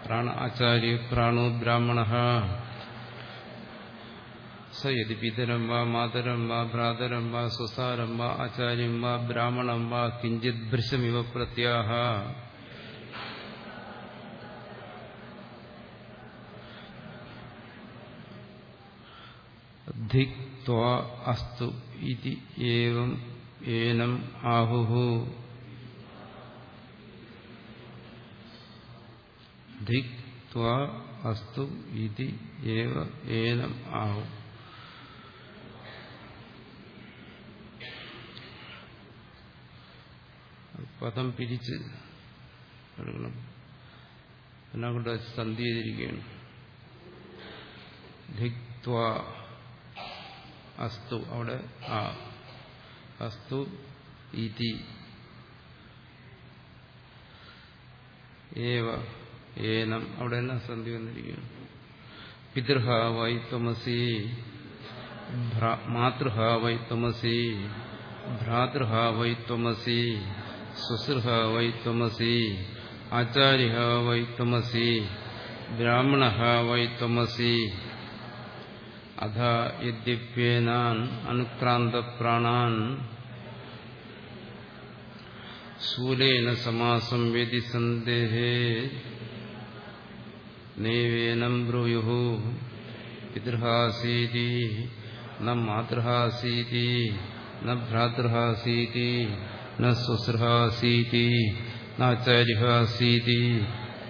പ്രാണ ആചാര്യ പ്രാണോ ബ്രാഹ്മണ സ യതി പിതരം വാ മാതരം വാ ഭ്രാതരം വാ സ്വസാരം വാ ആചാര്യം വാ ബ്രാഹ്മണം വാ കിഞ്ചിത് ഭൃശമിവ പ്രത്യാഹ ധിക്വാ അസ്തു ഇതി ഏവം ഏനം ആഹുഹു. ധിക്വാ അസ്തു ഇതി ഏനം ആഹു. പദം പിരിച്ച് എടുക്കണം. എല്ലാം കൊണ്ട് സന്ധി ചെയ്തിരിക്കുകയാണ്. ധിക്വാ അസ്തു അവിടെ ആ അസ്തു ഇതി. ഏവ ഏനം. അവിടെ എല്ലാം സന്ധി വന്നിരിക്കുകയാണ് പിതൃഹ വൈ ത്വമസി. മാതൃഹ വൈ ത്വമസി. ഭ്രാതൃഹ വൈ ത്വമസി. ശുശ്രഹ വൈ ത്വമസി. ആചാര്യ വൈ ത്വമസി. ബ്രാഹ്മണ വൈ ത്വമസി. അധ യദ്യപ്യേനാൻ അനുക്രാന്തപ്രാണാൻ ശൂലേന സമാസം വ്യതിസന്ദേഹേ നൈവേനം ബ്രൂയു പിതൃഹാസീതി ന മാതൃഹാസീതി ന ഭ്രാതൃഹാസീതി ന സ്വസൃഹാസീതി നാചാര്യഹാസീതി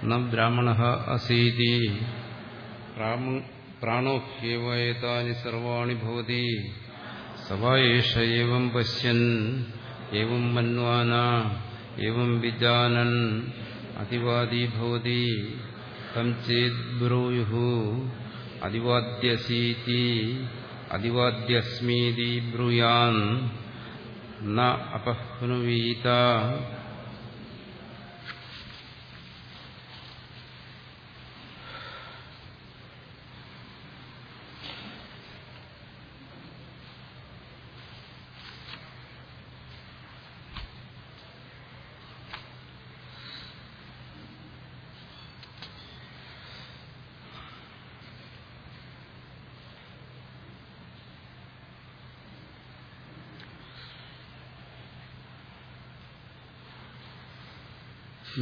ന ബ്രാഹ്മണ അസീതി പ്രാണോഹ്യേവേതാനി സർവാണി ഭവതി സവായേഷ ഏവം പശ്യൻ ഏവം മന്വാന ഏവം വിജാനൻ അതിവാദി ഭവതി തം ചേത് ബ്രൂയു അതിവാദ്യസീതി അതിവാദ്യസ്മീതി ബ്രൂയാൻ ന അപഹ്നുവീത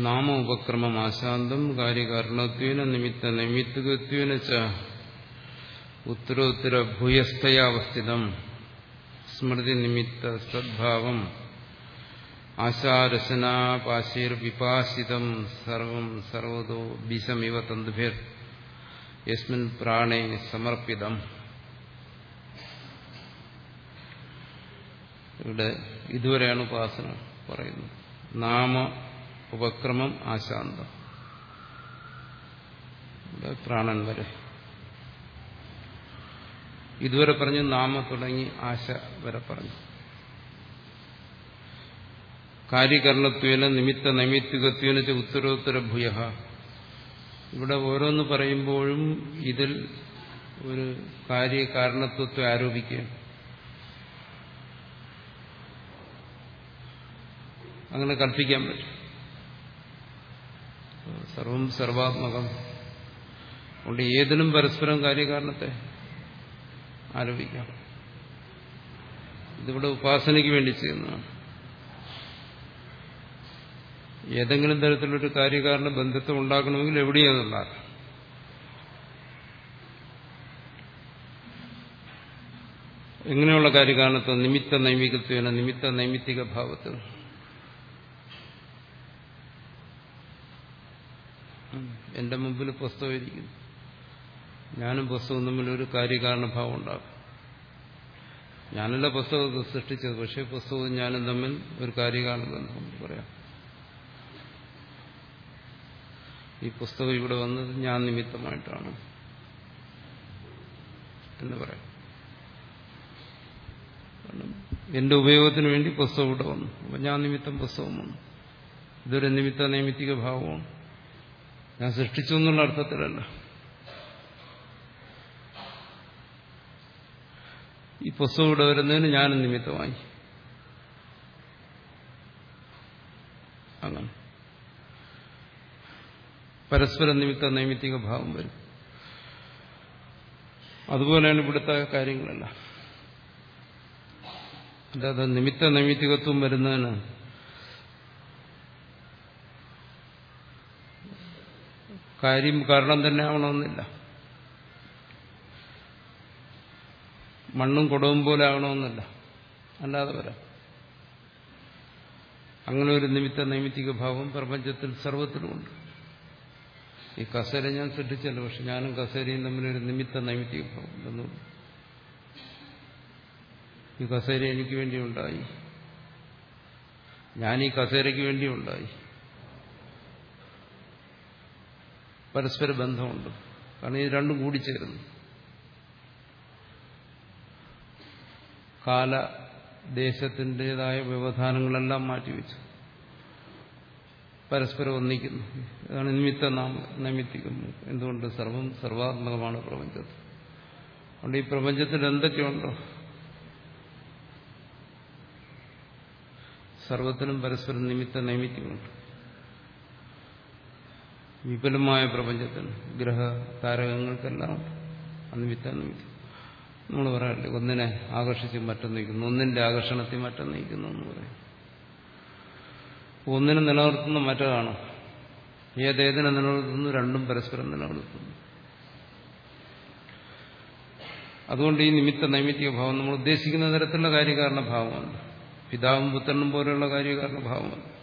നാമ ഉപക്രമം ആശാന്തം കാര്യകാരണത്വേന നിമിത്ത നൈമിത്തികത്വേന ച ഉത്തരോത്തര ഭൂയസ്ഥയാവസ്ഥിതം സ്മൃതി നിമിത്ത സദ്ഭാവം ആശാരശനാപാശീർ വിപാസിതം സർവം സർവതോ ബിസമിവ തന്തുഭിർ യസ്മിൻ പ്രാണേ സമർപ്പിതം. ഇവിടെ ഇതുവരെയാണ് ഉപാസന പറയുന്നത്. നാമ ഉപക്രമം ആശാന്തം. പ്രാണൻ വരെ. ഇതുവരെ പറഞ്ഞു നാമ തുടങ്ങി ആശ വരെ പറഞ്ഞു. കാര്യകരണത്വേന നിമിത്ത നൈമിത്തികത്വേന ഉത്തരോത്തര ഭൂയ ഇവിടെ ഓരോന്ന് പറയുമ്പോഴും ഇതിൽ ഒരു കാര്യകാരണത്വത്തെ ആരോപിക്കുകയാണ് അങ്ങനെ കൽപ്പിക്കാൻ പറ്റും. സർവം സർവാത്മകം. അതുകൊണ്ട് ഏതിനും പരസ്പരം കാര്യകാരണത്തെ ആരോപിക്കാം. ഇതിവിടെ ഉപാസനയ്ക്ക് വേണ്ടി ചെയ്യുന്നതാണ്. ഏതെങ്കിലും തരത്തിലൊരു കാര്യകാരണ ബന്ധത്തെ ഉണ്ടാക്കണമെങ്കിൽ അതുണ്ടാക്കാം എങ്ങനെയുള്ള കാര്യകാരണത്വം നിമിത്ത നൈമികത്വേന നിമിത്ത നൈമിത്തിക ഭാവത്തിൽ. എന്റെ മുമ്പിൽ പുസ്തകം ഇരിക്കുന്നു ഞാനും പുസ്തകവും തമ്മിൽ ഒരു കാര്യകാരണഭാവം ഉണ്ടാകും. ഞാനല്ല പുസ്തകത്തെ സൃഷ്ടിച്ചത് പക്ഷേ പുസ്തകവും ഞാനും തമ്മിൽ ഒരു കാര്യകാരണ ബന്ധം പറയാം. ഈ പുസ്തകം ഇവിടെ വന്നത് ഞാൻ നിമിത്തമായിട്ടാണ് എന്ന് പറയാം. എന്റെ ഉപയോഗത്തിന് വേണ്ടി പുസ്തകം ഇവിടെ വന്നു. ഞാൻ നിമിത്തം പുസ്തകം വന്നു. ഇതൊരു നിമിത്ത നൈമിത്തിക ഭാവമാണ്. ഞാൻ സൃഷ്ടിച്ചു എന്നുള്ള അർത്ഥത്തിലല്ല. ഈ പുസ്തകം ഇവിടെ വരുന്നതിന് ഞാനും നിമിത്തമായി. അങ്ങനെ. പരസ്പര നിമിത്ത നൈമിത്തിക ഭാവം വരും. അതുപോലെയാണ് ഇവിടുത്തെ കാര്യങ്ങളല്ല. അല്ലാതെ നിമിത്ത നൈമിത്തികത്വം വരുന്നതിന് കാര്യം കാരണം തന്നെ ആവണമെന്നില്ല. മണ്ണും കുടവും പോലെ ആവണമെന്നില്ല. അല്ലാതെ വരാം. അങ്ങനെ ഒരു നിമിത്ത നൈമിത്തിക ഭാവം പ്രപഞ്ചത്തിൽ സർവത്തിലുമുണ്ട് ഈ കസേര ഞാൻ സൃഷ്ടിച്ചല്ലോ പക്ഷെ ഞാനും കസേരയും തമ്മിലൊരു നിമിത്ത നൈമിത്തിക ഭാവം എന്നുള്ളൂ ഈ കസേര എനിക്ക് വേണ്ടി ഉണ്ടായി. ഞാൻ ഈ കസേരയ്ക്ക് വേണ്ടി ഉണ്ടായി. പരസ്പര ബന്ധമുണ്ട്. കാരണം ഇത് രണ്ടും കൂടിച്ചേരുന്നു. കാല ദേശത്തിന്റെതായ വ്യവധാനങ്ങളെല്ലാം മാറ്റിവെച്ചു. പരസ്പരം ഒന്നിക്കുന്നു. അതാണ് നിമിത്ത നാം നൈമിത്തികം. എന്തുകൊണ്ട്? സർവം സർവാത്മകമാണ് പ്രപഞ്ചത്തിൽ അതുകൊണ്ട് ഈ പ്രപഞ്ചത്തിൽ എന്തൊക്കെയുണ്ടോ? സർവത്തിനും പരസ്പരം നിമിത്ത നൈമിത്യമുണ്ട് വിപുലമായ പ്രപഞ്ചത്തിന് ഗ്രഹ താരകങ്ങൾക്കെല്ലാം അനിമിത്ത നിമിത്തം നമ്മൾ പറയാറില്ലേ ഒന്നിനെ ആകർഷിച്ച് മറ്റൊന്ന് നയിക്കുന്നു ഒന്നിന്റെ ആകർഷണത്തിൽ മറ്റൊന്ന് നയിക്കുന്നു എന്ന് പറയും. ഒന്നിനെ നിലനിർത്തുന്ന മറ്റതാണ് ഏതേതിനെ നിലനിർത്തുന്നു രണ്ടും പരസ്പരം നിലനിർത്തുന്നു. അതുകൊണ്ട് ഈ നിമിത്ത നൈമിത്തിക ഭാവം നമ്മൾ ഉദ്ദേശിക്കുന്ന തരത്തിലുള്ള കാര്യകാരണ ഭാവമാണ്. പിതാവും പുത്രനും പോലെയുള്ള കാര്യകാരണ ഭാവമാണ്.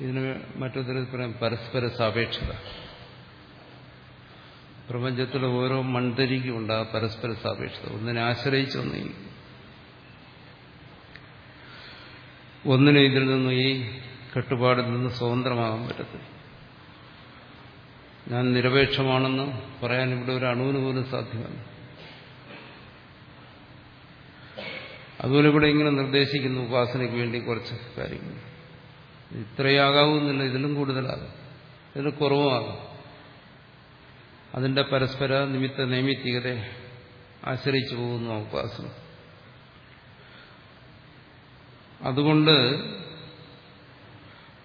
ഇതിന് മറ്റൊരു പറയാം പരസ്പര സാപേക്ഷത. പ്രപഞ്ചത്തിലെ ഓരോ മൺതരിക്കും ഉണ്ടാകും ആ പരസ്പര സാപേക്ഷത. ഒന്നിനെ ആശ്രയിച്ച് ഒന്നിരിക്കും ഒന്നിനും ഇതിൽ നിന്നും ഈ കെട്ടുപാടിൽ നിന്ന് സ്വതന്ത്രമാകാൻ പറ്റത്തില്ല. ഞാൻ നിരപേക്ഷമാണെന്ന് പറയാൻ ഇവിടെ ഒരു അണുവിന് പോലും സാധ്യമല്ല. അതുപോലെ ഇവിടെ ഇങ്ങനെ നിർദ്ദേശിക്കുന്നു ഉപാസനയ്ക്ക് വേണ്ടി കുറച്ച് കാര്യങ്ങൾ. ഇത്രയാകാവുന്നില്ല ഇതിലും കൂടുതലാകും. ഇതിൽ കുറവുമാകും. അതിന്റെ പരസ്പര നിമിത്ത നൈമിത്തികതയെ ആശ്രയിച്ചു പോകുന്നു ഉപാസന അതുകൊണ്ട്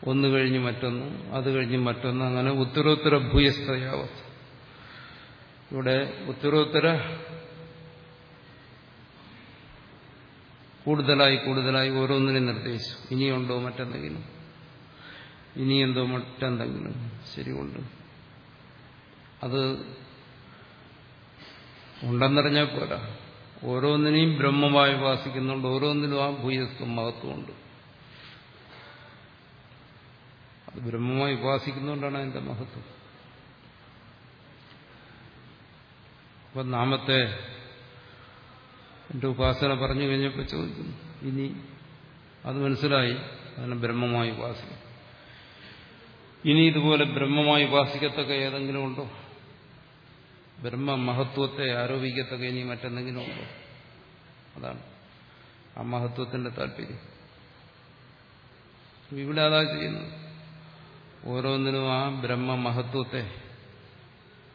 ഒന്ന് കഴിഞ്ഞ് മറ്റൊന്ന് അത് കഴിഞ്ഞ് മറ്റൊന്ന് അങ്ങനെ ഉത്തരോത്തര ഭൂയസ്ഥയാവസ്ഥ ഇവിടെ ഉത്തരോത്തര കൂടുതലായി കൂടുതലായി ഓരോന്നിനെ നിർദ്ദേശിച്ചു. ഇനിയുണ്ടോ മറ്റെന്തെങ്കിലും? ഇനിയെന്തോ മറ്റെന്തെങ്കിലും ശരിയുണ്ട് അത് ഉണ്ടെന്നറിഞ്ഞാൽ പോരാ. ഓരോന്നിനെയും ബ്രഹ്മമായി ഉപാസിക്കുന്നുണ്ട് ഓരോന്നിനും ആ ഭൂയസ്വം മഹത്വമുണ്ട് അത് ബ്രഹ്മമായി ഉപാസിക്കുന്നുകൊണ്ടാണ് അതിന്റെ മഹത്വം. അപ്പൊ നാമത്തെ എന്റെ ഉപാസന പറഞ്ഞു കഴിഞ്ഞപ്പോൾ ചോദിക്കുന്നു. ഇനി അത് മനസ്സിലായി. അതിനെ ബ്രഹ്മമായി ഉപാസിക്കും ഇനി ഇതുപോലെ ബ്രഹ്മമായി ഉപാസിക്കത്തക്ക ഏതെങ്കിലും ഉണ്ടോ? ബ്രഹ്മ മഹത്വത്തെ ആരോപിക്കത്തക്ക ഇനി മറ്റെന്തെങ്കിലും ഉണ്ടോ? അതാണ് ആ മഹത്വത്തിന്റെ താല്പര്യം. ഇവിടെ അതാ ചെയ്യുന്നത്. ഓരോന്നിനും ആ ബ്രഹ്മ മഹത്വത്തെ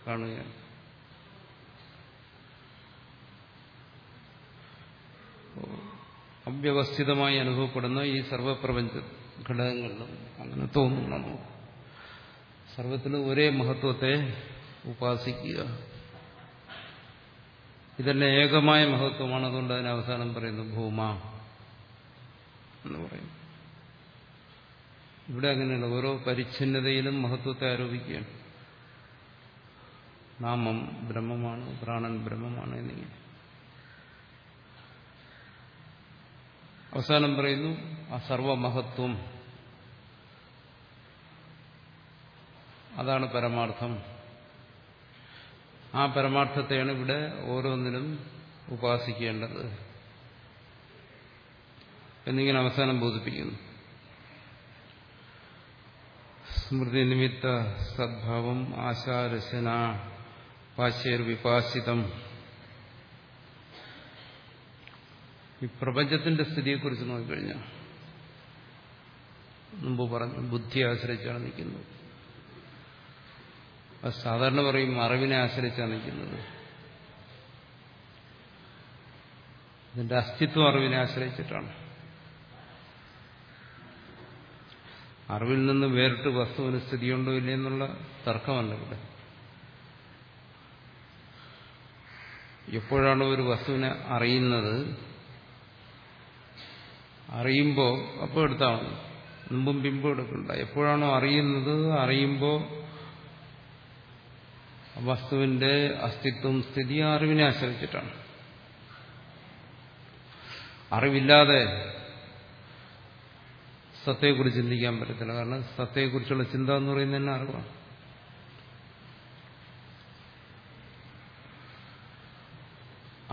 കാണുകയാണ്. അവ്യവസ്ഥിതമായി അനുഭവപ്പെടുന്ന ഈ സർവപ്രപഞ്ച ഘടകങ്ങളിലും അങ്ങനെ തോന്നുന്നു നമുക്ക്. സർവത്തിനും ഒരേ മഹത്വത്തെ ഉപാസിക്കുക. ഇതെല്ലാം ഏകമായ മഹത്വമാണ്. അതുകൊണ്ട് അതിന് അവസാനം പറയുന്നു ഭൂമ എന്ന് പറയും ഇവിടെ അങ്ങനെയുള്ള ഓരോ പരിച്ഛിന്നതയിലും മഹത്വത്തെ ആരോപിക്കുകയാണ്. നാമം ബ്രഹ്മമാണ് പ്രാണൻ ബ്രഹ്മമാണ് എന്നിങ്ങനെ. അവസാനം പറയുന്നു ആ സർവമഹത്വം അതാണ് പരമാർത്ഥം. ആ പരമാർത്ഥത്തെയാണ് ഇവിടെ ഓരോന്നിനും ഉപാസിക്കേണ്ടത്. എന്നിങ്ങനെ അവസാനം ബോധിപ്പിക്കുന്നു. സ്മൃതി നിമിത്ത സദ്ഭാവം ആശാരശന പാശ്യർ വിപാസിതം. ഈ പ്രപഞ്ചത്തിന്റെ സ്ഥിതിയെക്കുറിച്ച് നോക്കിക്കഴിഞ്ഞാൽ മുമ്പ് പറഞ്ഞു ബുദ്ധി ആശ്രയിച്ചാണ് നിൽക്കുന്നത്. അത് സാധാരണ പറയും അറിവിനെ ആശ്രയിച്ചാണ് നിൽക്കുന്നത്. അതിന്റെ അസ്തിത്വം അറിവിനെ ആശ്രയിച്ചിട്ടാണ്. അറിവിൽ നിന്ന് വേറിട്ട് വസ്തുവിന് സ്ഥിതിയുണ്ടോ ഇല്ല എന്നുള്ള തർക്കമല്ല ഇവിടെ. എപ്പോഴാണ് ഒരു വസ്തുവിനെ അറിയുന്നത് അറിയുമ്പോൾ അപ്പോൾ എടുത്താൽ മതി മുമ്പും പിമ്പും എടുക്കണ്ട. എപ്പോഴാണോ അറിയുന്നത് അറിയുമ്പോൾ വസ്തുവിന്റെ അസ്തിത്വം സ്ഥിതി അറിവിനെ ആശ്രയിച്ചിട്ടാണ്. അറിവില്ലാതെ സത്തയെക്കുറിച്ച് ചിന്തിക്കാൻ പറ്റത്തില്ല. കാരണം സത്തയെക്കുറിച്ചുള്ള ചിന്ത എന്ന് പറയുന്നത് തന്നെ അറിവാണ്.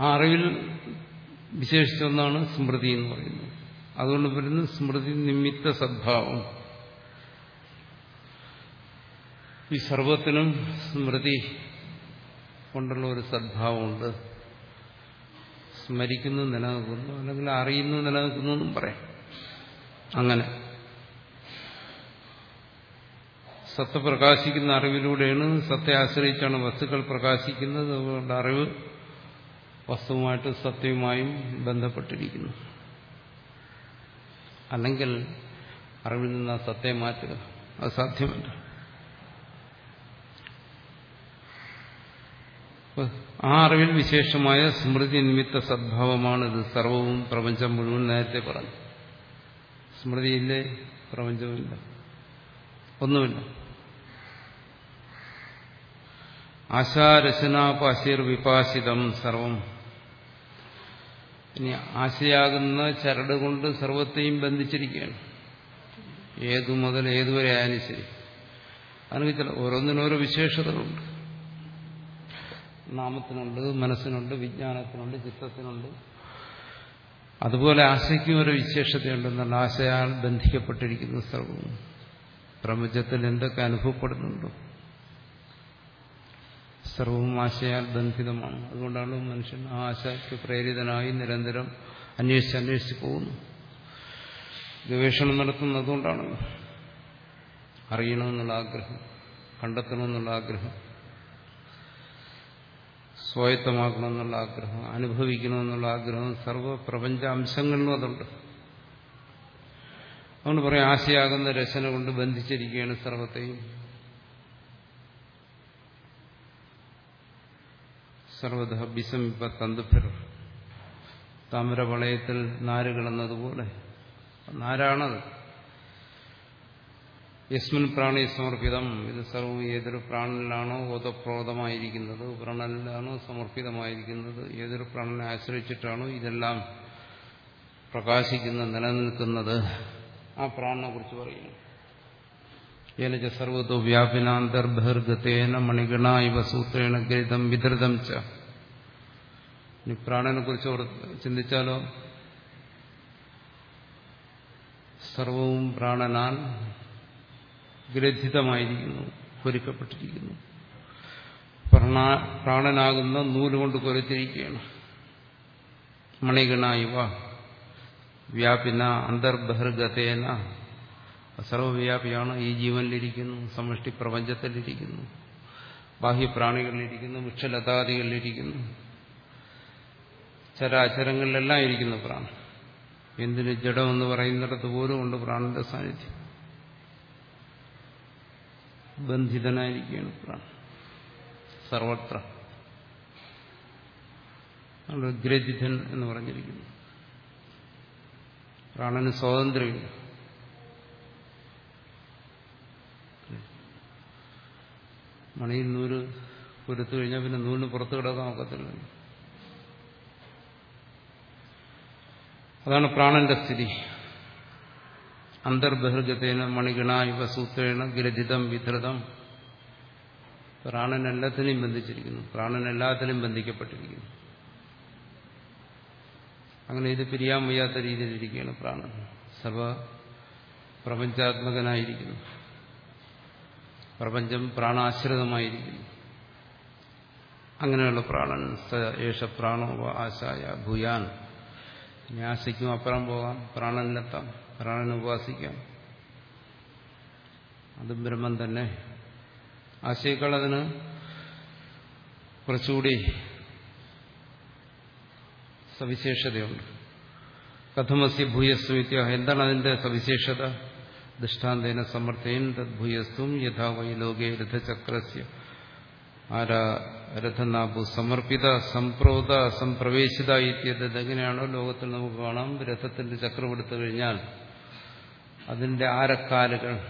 ആ അറിവിൽ വിശേഷിച്ച ഒന്നാണ് സ്മൃതി എന്ന് പറയുന്നത്. അതുകൊണ്ട് വരുന്നത് സ്മൃതി നിമിത്ത സദ്ഭാവം ഈ സർവത്തിനും സ്മൃതി കൊണ്ടുള്ള ഒരു സദ്ഭാവമുണ്ട്. സ്മരിക്കുന്നു നിലനിൽക്കുന്നു അല്ലെങ്കിൽ അറിയുന്നു നിലനിൽക്കുന്നു എന്നും പറയാം. അങ്ങനെ. സത്ത പ്രകാശിക്കുന്ന അറിവിലൂടെയാണ് സത്തെ ആശ്രയിച്ചാണ് വസ്തുക്കൾ പ്രകാശിക്കുന്നത്. അതുകൊണ്ട് അറിവ് വസ്തുവുമായിട്ട് സത്യവുമായും ബന്ധപ്പെട്ടിരിക്കുന്നു. അല്ലെങ്കിൽ അറിവിൽ നിന്ന് ആ സത്യം മാറ്റുക. അത് സാധ്യമല്ല. ആ അറിവിൽ വിശേഷമായ സ്മൃതി നിമിത്ത സദ്ഭാവമാണ് ഇത്. സർവവും പ്രപഞ്ചം മുഴുവൻ നേരത്തെ പറഞ്ഞു. സ്മൃതിയില്ലേ? പ്രപഞ്ചമില്ല ഒന്നുമില്ല. ആശാരചനാപാശീർ വിപാസിതം സർവം. ഇനി ആശയാകുന്ന ചരട് കൊണ്ട് സർവത്തെയും ബന്ധിച്ചിരിക്കുകയാണ്. ഏതു മുതൽ ഏതുവരെ ആയാലും ശരി. അതിന് ചില ഓരോന്നിനോരോ വിശേഷതകളുണ്ട്. നാമത്തിനുണ്ട് മനസ്സിനുണ്ട് വിജ്ഞാനത്തിനുണ്ട് ചിത്തത്തിനുണ്ട്. അതുപോലെ ആശയ്ക്കും ഒരു വിശേഷതയുണ്ടെന്നാണ് ആശയാൽ ബന്ധിക്കപ്പെട്ടിരിക്കുന്ന സർവവും പ്രപഞ്ചത്തിൽ എന്തൊക്കെ അനുഭവപ്പെടുന്നുണ്ടോ? സർവവും ആശയാൽ ബന്ധിതമാണ്. അതുകൊണ്ടാണ് മനുഷ്യൻ ആ ആശയ്ക്ക് പ്രേരിതനായി നിരന്തരം അന്വേഷിച്ച് അന്വേഷിച്ച് പോകുന്നു. ഗവേഷണം നടത്തുന്നതുകൊണ്ടാണ് അറിയണമെന്നുള്ള ആഗ്രഹം കണ്ടെത്തണമെന്നുള്ള ആഗ്രഹം. സ്വായത്തമാക്കണമെന്നുള്ള ആഗ്രഹം അനുഭവിക്കണമെന്നുള്ള ആഗ്രഹം സർവപ്രപഞ്ചാംശങ്ങളിലും അതുണ്ട്. അതുകൊണ്ട് പറയാം ആശയാകുന്ന രചന കൊണ്ട് ബന്ധിച്ചിരിക്കുകയാണ് സർവത്തെയും. സർവത ബിസമിപ്പ തന്തുഭർ. താമരവളയത്തിൽ നാരുകളെന്നതുപോലെ. നാരാണത്. യസ്മിൻ പ്രാണി സമർപ്പിതം. ഇത് സർവം ഏതൊരു പ്രാണനിലാണോ ഓതപ്രോതമായിരിക്കുന്നത് പ്രാണനിലാണോ സമർപ്പിതമായിരിക്കുന്നത് ഏതൊരു പ്രാണനെ ആശ്രയിച്ചിട്ടാണോ ഇതെല്ലാം പ്രകാശിക്കുന്ന നിലനിൽക്കുന്നത്? ആ പ്രാണനെ കുറിച്ച് പറയുന്നു. ഏനച്ച സർവത്തോ വ്യാപിനാന്തർബഹിർഗതേന മണിഗണ ഇവ സൂത്രേണ ഗരിതം വിതൃതം ച. ഇനി പ്രാണനെ കുറിച്ച് ചിന്തിച്ചാലോ? സർവവും പ്രാണനാൽ ഗ്രഥിതമായിരിക്കുന്നു കൊരുക്കപ്പെട്ടിരിക്കുന്നു പ്രാണനാകുന്ന നൂലുകൊണ്ട് കൊരുത്തിരിക്കുകയാണ് മണിഗണ ഇവ വ്യാപിന അന്തർബഹിർഗതേന സർവവ്യാപിയാണ് ഈ ജീവനിലിരിക്കുന്നു സമഷ്ടി പ്രപഞ്ചത്തിലിരിക്കുന്നു. ബാഹ്യപ്രാണികളിലിരിക്കുന്നു വൃക്ഷലതാദികളിലിരിക്കുന്നു. ചരാചരങ്ങളിലെല്ലാം ഇരിക്കുന്നു പ്രാണൻ. എന്തിന് ജഡമെന്ന് പറയുന്നിടത്ത് പോലും ഉണ്ട് പ്രാണന്റെ സാന്നിധ്യം. ബന്ധിതനായിരിക്കുകയാണ് പ്രാണൻ സർവത്ര. ഗ്രഥിതൻ എന്ന് പറഞ്ഞിരിക്കുന്നു. പ്രാണന് സ്വാതന്ത്ര്യമില്ല. മണിയിൽ നൂൽ പൊരുത്തു കഴിഞ്ഞാൽ പിന്നെ നൂലിന് പുറത്തു കിടക്കാൻ ഒക്കത്തില്ല. അതാണ് പ്രാണന്റെ സ്ഥിതി. അന്തർബഹിർഗതേന മണിഗണ ഇവ സൂത്രേണ ഗ്രഥിതം വിധൃതം. പ്രാണൻ എല്ലാത്തിനെയും ബന്ധിച്ചിരിക്കുന്നു. പ്രാണൻ എല്ലാത്തിനും ബന്ധിക്കപ്പെട്ടിരിക്കുന്നു. അങ്ങനെ ഇത് പിരിയാൻ വയ്യാത്ത രീതിയിലിരിക്കുകയാണ് പ്രാണൻ. സർവ പ്രപഞ്ചാത്മകനായിരിക്കുന്നു. പ്രപഞ്ചം പ്രാണാശ്രിതമായിരിക്കുന്നു. അങ്ങനെയുള്ള പ്രാണൻ യേശ പ്രാണോ ആശായ ഭൂയാൻ. ന്യാസിക്കും അപ്പുറം പോകാം. പ്രാണനിലെത്താം. പ്രാണനെ ഉപാസിക്കാം അതും ബ്രഹ്മം തന്നെ ആശയേക്കാൾ അതിന് കുറച്ചുകൂടി സവിശേഷതയുണ്ട്. കഥമസ്യ ഭൂയസ്തു ഇത്യാഹ. എന്താണ് അതിന്റെ സവിശേഷത? ദൃഷ്ടാന്തേന സമർത്ഥയും തദ്ഭൂയസ്തും യഥാ വൈ ലോകേ രഥചക്രസ്യ. ആരാ രഥനാഭു സമർപ്പിത സംപ്രോത സംപ്രവേശിത ഇത്യത് എങ്ങനെയാണോ ലോകത്തിൽ നമുക്ക് കാണാം. രഥത്തിന്റെ ചക്രം എടുത്തു കഴിഞ്ഞാൽ അതിന്റെ ആരക്കാലുകൾ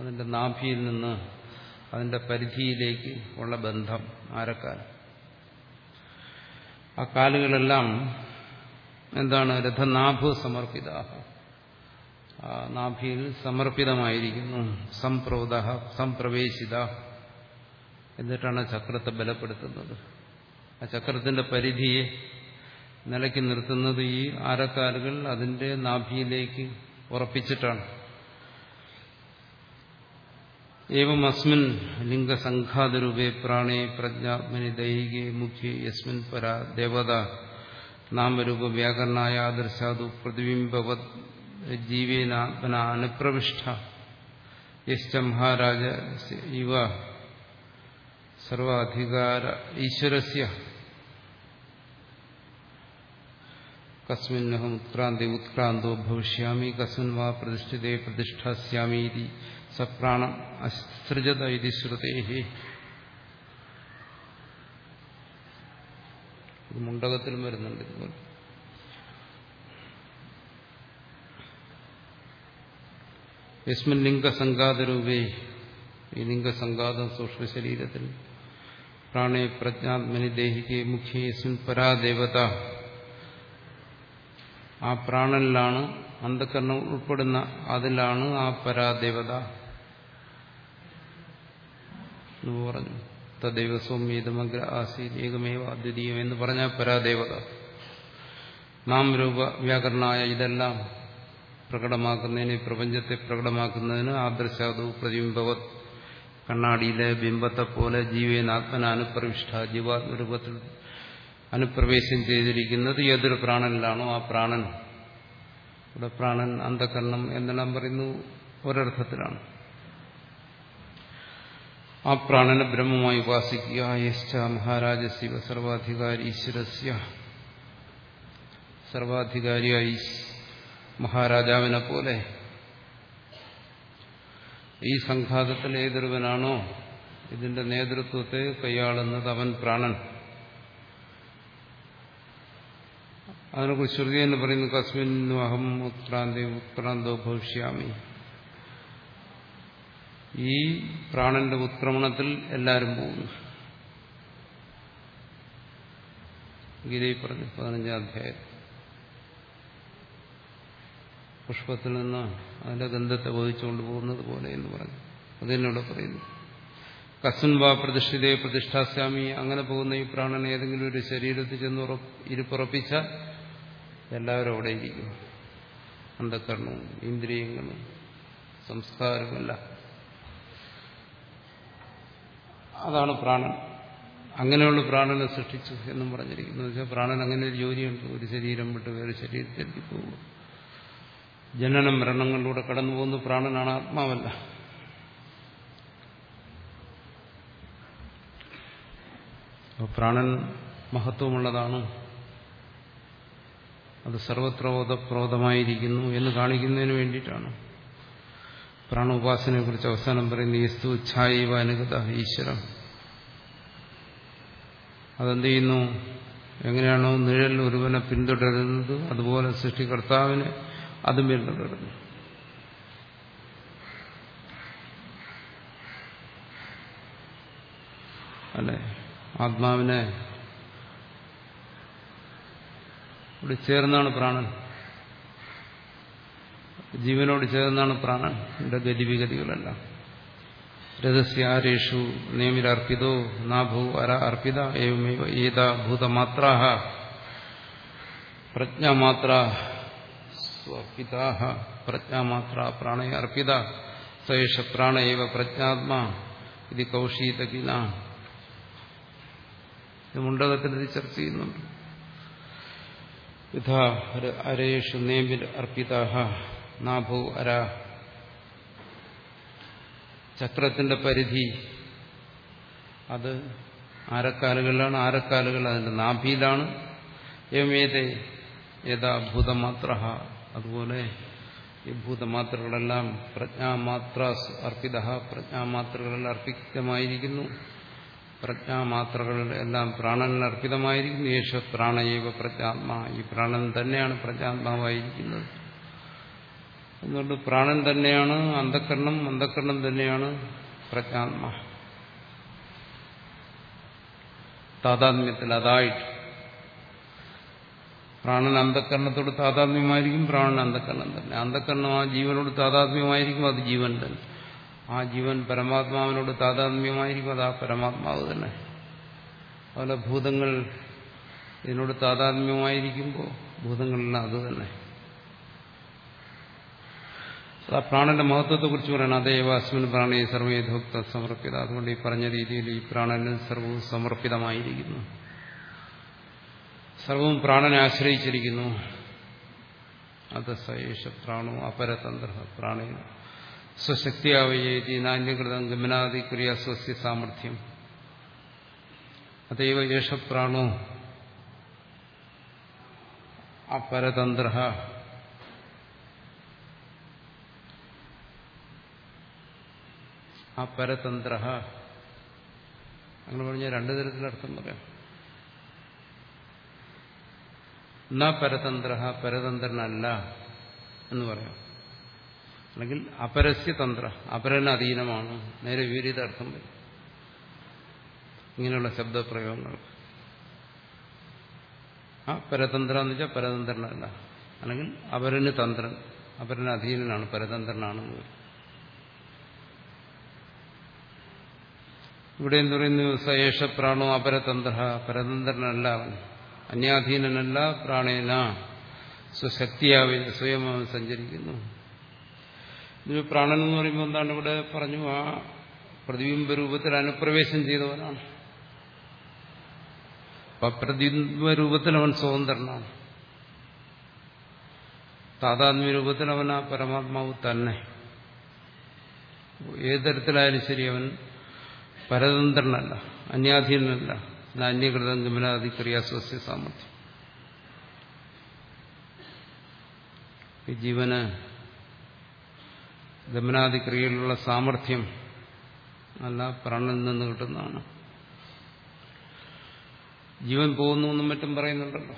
അതിന്റെ നാഭിയിൽ നിന്ന് അതിന്റെ പരിധിയിലേക്ക് ഉള്ള ബന്ധം ആരക്കാൽ. ആ കാലുകളെല്ലാം എന്താണ്? രഥനാഭു സമർപ്പിത ആ നാഭിയിൽ സമർപ്പിതമായിരിക്കുന്നു. സംപ്രോത സംപ്രവേശിത എന്നിട്ടാണ് ചക്രത്തെ ബലപ്പെടുത്തുന്നത്. ആ ചക്രത്തിന്റെ പരിധിയെ നിലയ്ക്ക് നിർത്തുന്നത് ഈ ആരക്കാലുകൾ അതിന്റെ നാഭിയിലേക്ക് ഉറപ്പിച്ചിട്ടാണ്. ഏവം അസ്മിൻ ലിംഗസംഘാതരൂപേ പ്രാണേ പ്രജ്ഞാത്മനി ദൈഹികേ മുഖ്യ യസ്മിൻ പര ദേവത നാമരൂപ വ്യാകരണായ ആദർശാതു പ്രതിബിംബവത് ജീവേനാത്മന അനുപ്രവിഷ്ട യശ്ച മഹാരാജ ഇവ സർവാധികാര ഈശ്വരസ്യ. കസ്മിന്നഹം ഉത്ക്രാന്തി ഉത്ക്രാന്തോ ഭവിഷ്യാമി കസ്മിൻ വാ പ്രതിഷ്ഠിതേ പ്രതിഷ്ഠാസ്യാമി സപ്രാണം അസൃജത ഇതി ശ്രുതേ ഇത് മുണ്ടകത്തിലും വരുന്നുണ്ട് ഇതുപോലെ. യസ്മിൻ ലിംഗസംഘാതരൂപേ ഈ ലിംഗസംഘാതം സൂക്ഷ്മ ശരീരത്തിൽ പ്രാണേ പ്രജ്ഞാത്മനി ദേഹിക്ക് മുഖ്യ യസ്മിൻ പരാദേവത ആ പ്രാണനിലാണ് അന്ധകരണം ഉൾപ്പെടുന്ന അതിലാണ് ആ പരാദേവത. പറഞ്ഞു. തദൈവ സൗമ്യേതമഗ്ര ആസീത് അദ്വിതീയം എന്ന് പറഞ്ഞ പരാദേവത. നാം രൂപ വ്യാകരണമായ ഇതെല്ലാം പ്രകടമാക്കുന്നതിന് പ്രപഞ്ചത്തെ പ്രകടമാക്കുന്നതിന് ആദർശാതു പ്രതിബിംബവത്. കണ്ണാടിയിലെ ബിംബത്തെ പോലെ ജീവേനാത്മന അനുപ്രവിഷ്ട ജീവാത്മരൂപത്തിൽ അനുപ്രവേശം ചെയ്തിരിക്കുന്നത് ഏതൊരു പ്രാണനിലാണോ ആ പ്രാണൻ. ഇവിടെ പ്രാണൻ അന്ധകരണം എന്നെല്ലാം പറയുന്നു ഒരർത്ഥത്തിലാണ്. ആ പ്രാണനെ ബ്രഹ്മമായി ഉപാസിക്കുക. യശ്ച മഹാരാജ ശിവ സർവാധികാരി ഈശ്വരസ്യ. സർവാധികാരിയായി മഹാരാജാവിനെ പോലെ. ഈ സംഘാതത്തിൽ ഏതൊരുവനാണോ ഇതിന്റെ നേതൃത്വത്തെ കൈയാളുന്നത് അവൻ പ്രാണൻ. അതിനെക്കുറിച്ച് ശ്രുതി എന്ന് പറയുന്നു കസ്മിൻ അഹം ഉത്ക്രാന്തി ഉത്ക്രാന്തോ ഭവിഷ്യാമി. ഈ പ്രാണന്റെ ഉത്ക്രമണത്തിൽ എല്ലാവരും പോകുന്നു. ഗീതയിൽ പറഞ്ഞു പതിനഞ്ചാം അധ്യായം. പുഷ്പത്തിൽ നിന്ന് അതിന്റെ ഗന്ധത്തെ വഹിച്ചുകൊണ്ട് പോകുന്നത് പോലെ എന്ന് പറഞ്ഞു. അതിനോട് പറയുന്നു. കസുൻ വാ പ്രതിഷ്ഠിതയെ പ്രതിഷ്ഠാസ്വാമി അങ്ങനെ പോകുന്ന ഈ പ്രാണൻ ഏതെങ്കിലും ഒരു ശരീരത്തിൽ ചെന്ന് ഇരിപ്പുറപ്പിച്ചാൽ എല്ലാവരും അവിടെ ഇരിക്കും. അന്ധകരണവും ഇന്ദ്രിയങ്ങളും സംസ്കാരവുമല്ല അതാണ് പ്രാണൻ. അങ്ങനെയുള്ള പ്രാണനെ സൃഷ്ടിച്ചു എന്നും പറഞ്ഞിരിക്കുന്നു. വെച്ചാൽ പ്രാണൻ അങ്ങനെ ഒരു ജോലിയുണ്ട്. ഒരു ശരീരം വിട്ട് വേറെ ശരീരത്തിലേക്ക് പോകും ജനന മരണങ്ങളിലൂടെ കടന്നു പോകുന്ന പ്രാണനാണ് ആത്മാവല്ല. പ്രാണൻ മഹത്വമുള്ളതാണ്. അത് സർവത്ര ഓതപ്രോതമായിരിക്കുന്നു എന്ന് കാണിക്കുന്നതിന് വേണ്ടിയിട്ടാണ്. പ്രാണോപാസനയെ കുറിച്ച് അവസാനം പറയുന്ന യേസ്തു ഛായവ അനുഗത ഈശ്വരം. അതെന്ത് ചെയ്യുന്നു? എങ്ങനെയാണോ നിഴൽ ഒരുവനെ പിന്തുടരുന്നത് അതുപോലെ സൃഷ്ടികർത്താവിനെ അതും പിന്തുടരുന്നു. അല്ലെ? ആത്മാവിനെ ഇവിടെ ചേർന്നാണ് പ്രാണൻ. ജീവനോട് ചേർന്നാണ് പ്രാണൻ. ഇവിടെ ഗതിവിഗതികളെല്ലാം. രഥസ്യാരേഷു നിയമിലർപ്പിതോ നാഭൂ അര അർപ്പിത ഏവമേവ ഏതാ ഭൂതമാത്ര പ്രജ്ഞാമാത്ര സ്വർപ്പിതാഹ പ്രജ്ഞാമാത്ര പ്രാണയ അർപ്പിത. സേഷ പ്രാണ ഏവ പ്രജ്ഞാത്മാ. ഇത് കൗശീതകിന. മുണ്ടകത്തിൽ ഇത് ചർച്ച ചെയ്യുന്നുണ്ട്. അരേഷു നേമിൽ അർപ്പിത നാഭൂ ചക്രത്തിന്റെ പരിധി അത് ആരക്കാലുകളിലാണ് ആരക്കാലുകൾ അതിന്റെ നാഭിയിലാണ്. ഭൂതമാത്ര അതുപോലെ ഈ ഭൂതമാത്രകളെല്ലാം പ്രജ്ഞാമാത്ര അർപ്പിത പ്രജ്ഞാമാത്രകളെല്ലാം അർപ്പിതമായിരിക്കുന്നു. പ്രജ്ഞാമാത്രകൾ എല്ലാം പ്രാണനിൽ അർപ്പിതമായിരിക്കുന്നു. യേശ പ്രാണയേവ പ്രജ്ഞാത്മാ. ഈ പ്രാണൻ തന്നെയാണ് പ്രജ്ഞാത്മാവായിരിക്കുന്നത്. എന്നുകൊണ്ട് പ്രാണൻ തന്നെയാണ് അന്ധക്കരണം അന്ധക്കരണം തന്നെയാണ് പ്രജ്ഞാത്മാ. താതാത്മ്യത്തിൽ അതായിട്ട്. പ്രാണൻ അന്ധക്കരണത്തോട് താതാത്മ്യമായിരിക്കും പ്രാണൻ അന്ധക്കരണം തന്നെ. അന്ധക്കരണം ആ ജീവനോട് താതാത്മ്യമായിരിക്കും അത് ജീവൻ തന്നെ. ആ ജീവൻ പരമാത്മാവിനോട് താതാത്മ്യമായിരിക്കും അത് ആ പരമാത്മാവ് തന്നെ. അതുപോലെ ഭൂതങ്ങൾ ഇതിനോട് താതാത്മ്യമായിരിക്കുമ്പോൾ ഭൂതങ്ങളെല്ലാം അത് തന്നെ. ആ പ്രാണന്റെ മഹത്വത്തെക്കുറിച്ച് പറയണം. അതേവ അസ്മിൻ പ്രാണേ സർവേദോക്ത സമർപ്പിത. അതുകൊണ്ട് ഈ പറഞ്ഞ രീതിയിൽ ഈ പ്രാണന് സർവവും സമർപ്പിതമായിരിക്കുന്നു. സർവവും പ്രാണനെ ആശ്രയിച്ചിരിക്കുന്നു. അത് സയേഷ പ്രാണോ അപരതന്ത്ര പ്രാണേന. സ്വശക്തിയാവയേതി നാന്യകൃതം ഗമനാദി ക്രിയ സ്വസ്യ സാമർഥ്യം. അതേവ യേശ പ്രാണോ അപരതന്ത്ര. പരതന്ത്ര അങ്ങനെ പറഞ്ഞാൽ രണ്ടു തരത്തിലർത്ഥം പറയാം. ന പരതന്ത്ര പരതന്ത്രനല്ല എന്ന് പറയാം. അല്ലെങ്കിൽ അപരസ്യ തന്ത്ര അപരന് അധീനമാണ് നേരെ വിപരീത അർത്ഥം വരും. ഇങ്ങനെയുള്ള ശബ്ദപ്രയോഗങ്ങൾ. ആ പരതന്ത്ര എന്ന് വെച്ചാൽ പരതന്ത്രനല്ല. അല്ലെങ്കിൽ അപരന് തന്ത്രൻ അപരന് അധീനനാണ് പരതന്ത്രനാണ് ഇവിടെ എന്ന് പറയുന്നു? സയേഷ പ്രാണോ അപരതന്ത്ര പരതന്ത്രനല്ല അന്യാധീനനല്ല പ്രാണേന. സ്വശക്തിയാവേ സ്വയം സഞ്ചരിക്കുന്നു. ഇതിന് പ്രാണൻ എന്ന് പറയുമ്പോൾ എന്താണ് ഇവിടെ പറഞ്ഞു? ആ പ്രതിബിംബ രൂപത്തിൽ അനുപ്രവേശം ചെയ്തവനാണ്. പ്രതിബിംബ രൂപത്തിൽ അവൻ സ്വതന്ത്രനാണ്. താതാത്മ്യ രൂപത്തിൽ അവൻ ആ പരമാത്മാവ് തന്നെ. ഏത് തരത്തിലായാലും ശരി അവൻ പരതന്ത്രനല്ല അന്യാധീനല്ല അന്യകൃതം ഗമനാദി ക്രിയാസ്വസ്യ സാമർഥ്യം. ജീവന് ഗമനാദി ക്രിയയിലുള്ള സാമർഥ്യം അല്ല പ്രാണനിൽ നിന്ന് കിട്ടുന്നതാണ്. ജീവൻ പോകുന്നു എന്നും മറ്റും പറയുന്നുണ്ടല്ലോ.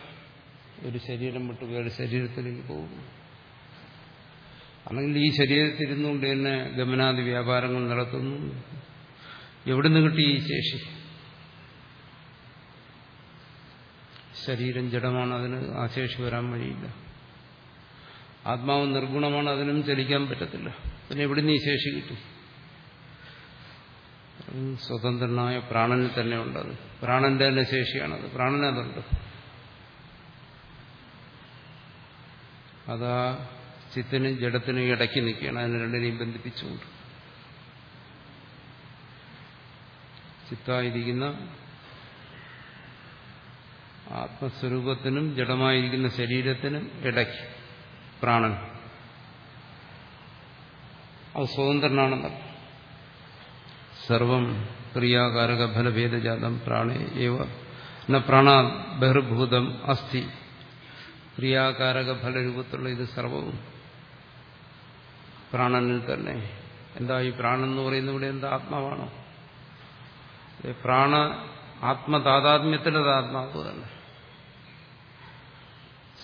ഒരു ശരീരം വിട്ട് വേറെ ശരീരത്തിലേക്ക് പോകുന്നു. അല്ലെങ്കിൽ ഈ ശരീരത്തിരുന്നുകൊണ്ട് തന്നെ ഗമനാദി വ്യാപാരങ്ങൾ നടത്തുന്നു. എവിടെ നിന്ന് കിട്ടി ഈ ശേഷി? ശരീരം ജഡമാണ് അതിന് ആ ശേഷി വരാൻ വഴിയില്ല. ആത്മാവ് നിർഗുണമാണ് അതിനും ചലിക്കാൻ പറ്റത്തില്ല. പിന്നെ എവിടെ നീ ഈ ശേഷി കിട്ടി. സ്വതന്ത്രനായ പ്രാണനിൽ തന്നെ ഉണ്ടത്. പ്രാണന്റെ തന്നെ ശേഷിയാണത്. പ്രാണനതുണ്ട് അതാ ചിത്തിനും ജഡത്തിനും ഇടയ്ക്ക് നിൽക്കുകയാണ്. അതിനെ രണ്ടിനെയും ബന്ധിപ്പിച്ചുകൊണ്ട്. ചിത്തായിരിക്കുന്ന ആത്മസ്വരൂപത്തിനും ജഡമായിരിക്കുന്ന ശരീരത്തിനും ഇടയ്ക്ക് പ്രാണൻ. അത് സ്വതന്ത്രനാണെന്നല്ല സർവം ക്രിയാകാരക ഫലഭേദജാതം പ്രാണേ ഏവ. ന പ്രാണ ബഹിർഭൂതം അസ്ഥി. ക്രിയാകാരക ഫലരൂപത്തിലുള്ള ഇത് സർവവും പ്രാണനിൽ തന്നെ. എന്താ ഈ പ്രാണൻ എന്ന് പറയുന്നത് ഇവിടെ എന്താ ആത്മാവാണോ? പ്രാണ ആത്മതാതാത്മ്യത്തിൽ അത് ആത്മാവ് തന്നെ.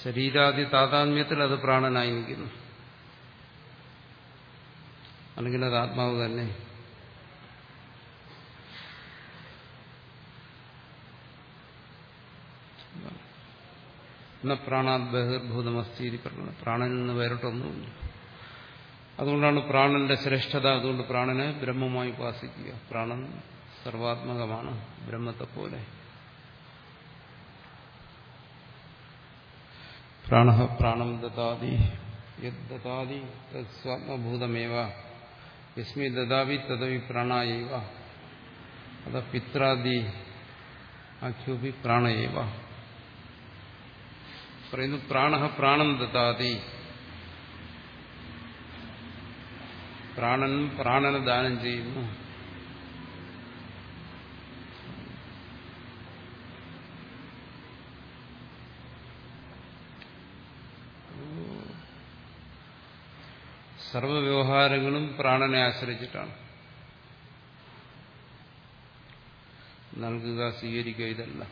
ശരീരാദി താതാത്മ്യത്തിൽ അത് പ്രാണനായി നിൽക്കുന്നു. അല്ലെങ്കിൽ അത് ആത്മാവ് തന്നെ. എന്ന പ്രാണാത് ബഹിർഭൂതമസ്തി പ്രാണനിൽ നിന്ന് വേറിട്ടൊന്നുമില്ല. അതുകൊണ്ടാണ് പ്രാണന്റെ ശ്രേഷ്ഠത അതുകൊണ്ട് പ്രാണനെ ബ്രഹ്മമായി ഉപാസിക്കുക. പ്രാണൻ സർവാത്മകമാണ് ബ്രഹ്മത്തെ പോലെ പ്രാണ പ്രാണം ദാതി യദ്ദാതി തത് സ്വാത്മഭൂതമേവ. യസ്മി ദദാവി തദവി പ്രാണായവ. അത പിത്രാദി ആഖ്യോപി പ്രാണയവ. പറയുന്നു പ്രാണ പ്രാണം ദദാതി. പ്രാണൻ പ്രാണന ദാനം ചെയ്യുന്നു. സർവവ്യവഹാരങ്ങളും പ്രാണനെ ആശ്രയിച്ചിട്ടാണ്. നൽകുക സ്വീകരിക്കുക ഇതല്ല.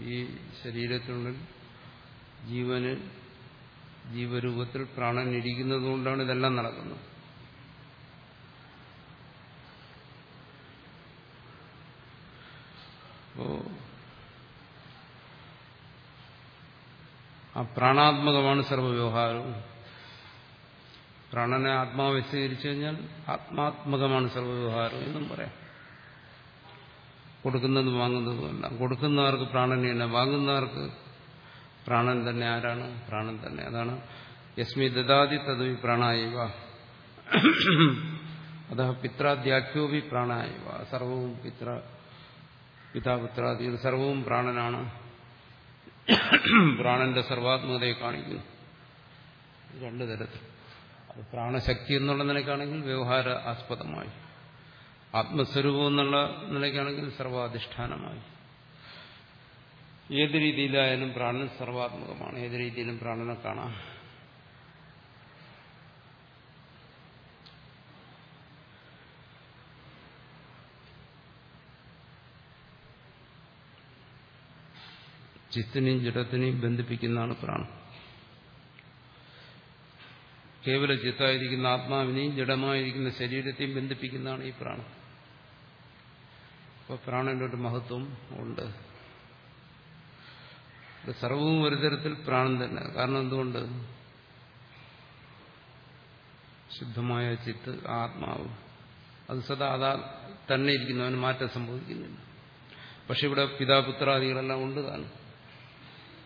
ഈ ശരീരത്തിനുള്ളിൽ ജീവന് ജീവരൂപത്തിൽ പ്രാണൻ ഇരിക്കുന്നതുകൊണ്ടാണ് ഇതെല്ലാം നടക്കുന്നത്. അപ്പോ ആ പ്രാണാത്മകമാണ് സർവവ്യവഹാരവും പ്രാണനെ ആത്മാവ് സ്വീകരിച്ചു കഴിഞ്ഞാൽ ആത്മാത്മകമാണ് സർവവ്യവഹാരം എന്നും പറയാം. കൊടുക്കുന്നതും വാങ്ങുന്നതും എല്ലാം. കൊടുക്കുന്നവർക്ക് പ്രാണനെ തന്നെ വാങ്ങുന്നവർക്ക് പ്രാണൻ തന്നെ ആരാണ്? പ്രാണൻ തന്നെ. അതാണ് യസ്മി ദദാതി തദ്വി പ്രാണായവ. അത പിത്രാദ്യാഖ്യോപി പ്രാണായവ. സർവവും പിത്ര പിതാപുത്രാദികൾ സർവവും പ്രാണനാണ്. പ്രാണന്റെ സർവാത്മകതയെ കാണിക്കുന്നു. രണ്ടു തരത്തിൽ. പ്രാണശക്തി എന്നുള്ള നിലയ്ക്കാണെങ്കിൽ വ്യവഹാര ആസ്പദമായി ആത്മസ്വരൂപം എന്നുള്ള നിലയ്ക്കാണെങ്കിൽ സർവാധിഷ്ഠാനമായി. ഏത് രീതിയിലായാലും പ്രാണൻ സർവാത്മകമാണ്. ഏത് രീതിയിലും പ്രാണനെ കാണാം. ചിത്തിനെയും ജഡത്തിനെയും ബന്ധിപ്പിക്കുന്നതാണ് പ്രാണൻ കേവല ചിത്തായിരിക്കുന്ന ആത്മാവിനെയും ജഡമായിരിക്കുന്ന ശരീരത്തെയും ബന്ധിപ്പിക്കുന്നതാണ് ഈ പ്രാണൻ അപ്പോൾ പ്രാണന്റെ ഒരു മഹത്വം ഉണ്ട്. സർവവും ഒരു തരത്തിൽ പ്രാണൻ തന്നെ. കാരണം എന്തുകൊണ്ട്? ശുദ്ധമായ ചിത്ത് ആത്മാവ്. അത് സദാ അതാ തന്നെ ഇരിക്കുന്നു. അവന് മാറ്റം സംഭവിക്കുന്നില്ല. പക്ഷെ ഇവിടെ പിതാപുത്രാദികളെല്ലാം ഉണ്ട് താനും.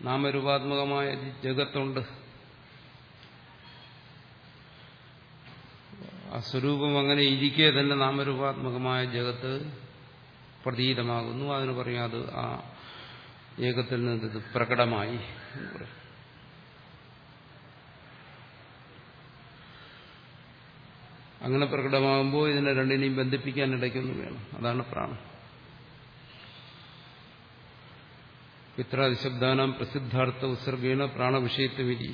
നാമരൂപാത്മകമായ ജഗത്തുണ്ട്. ആ സ്വരൂപം അങ്ങനെ ഇരിക്കെ തന്നെ നാമരൂപാത്മകമായ ജഗത്ത് പ്രതീതമാകുന്നു. അതിന് പറയും അത് ആ ഏകത്തിൽ നിന്ന് ഇത് പ്രകടമായി എന്ന് പറയും. അങ്ങനെ പ്രകടമാകുമ്പോൾ ഇതിനെ രണ്ടിനെയും ബന്ധിപ്പിക്കാൻ ഇടയ്ക്കൊന്നും വേണം. അതാണ് പ്രാണം. പിത്രാദിശബ്ദാനാം പ്രസിദ്ധാർത്ഥ ഉത്സർഗേണ പ്രാണവിഷയത്വ വിധി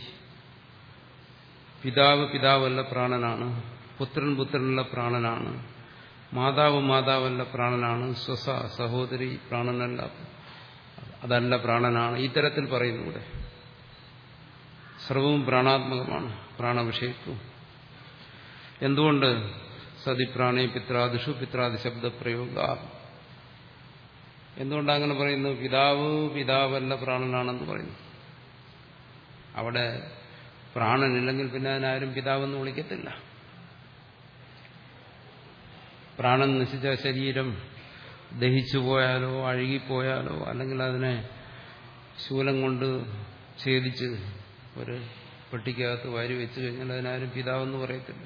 പിതാവ് പിതാവല്ല പ്രാണനാണ്. പുത്രൻ പുത്രനുള്ള പ്രാണനാണ്. മാതാവ് മാതാവല്ല പ്രാണനാണ്. സ്വസ സഹോദരി പ്രാണനല്ല. അതല്ല പ്രാണനാണ്. ഈ തരത്തിൽ പറയുന്നു ഇവിടെ. സർവവും പ്രാണാത്മകമാണ്. പ്രാണവിഷയത്വം. എന്തുകൊണ്ട് സതി പ്രാണേ പിത്രാദിഷു പിത്രാദി ശബ്ദപ്രയോഗ? എന്തുകൊണ്ടാണ് അങ്ങനെ പറയുന്നു? പിതാവ് പിതാവല്ല പ്രാണനാണെന്ന് പറയുന്നു. അവിടെ പ്രാണനില്ലെങ്കിൽ പിന്നെ അതിനാരും പിതാവെന്ന് വിളിക്കത്തില്ല. പ്രാണൻ നശിച്ച ശരീരം ദഹിച്ചു പോയാലോ അഴുകിപ്പോയാലോ അല്ലെങ്കിൽ അതിനെ ശൂലം കൊണ്ട് ഛേദിച്ച് ഒരു പെട്ടിക്കകത്ത് വാരി വെച്ച് കഴിഞ്ഞാൽ അതിനാരും പിതാവെന്ന് പറയത്തില്ല.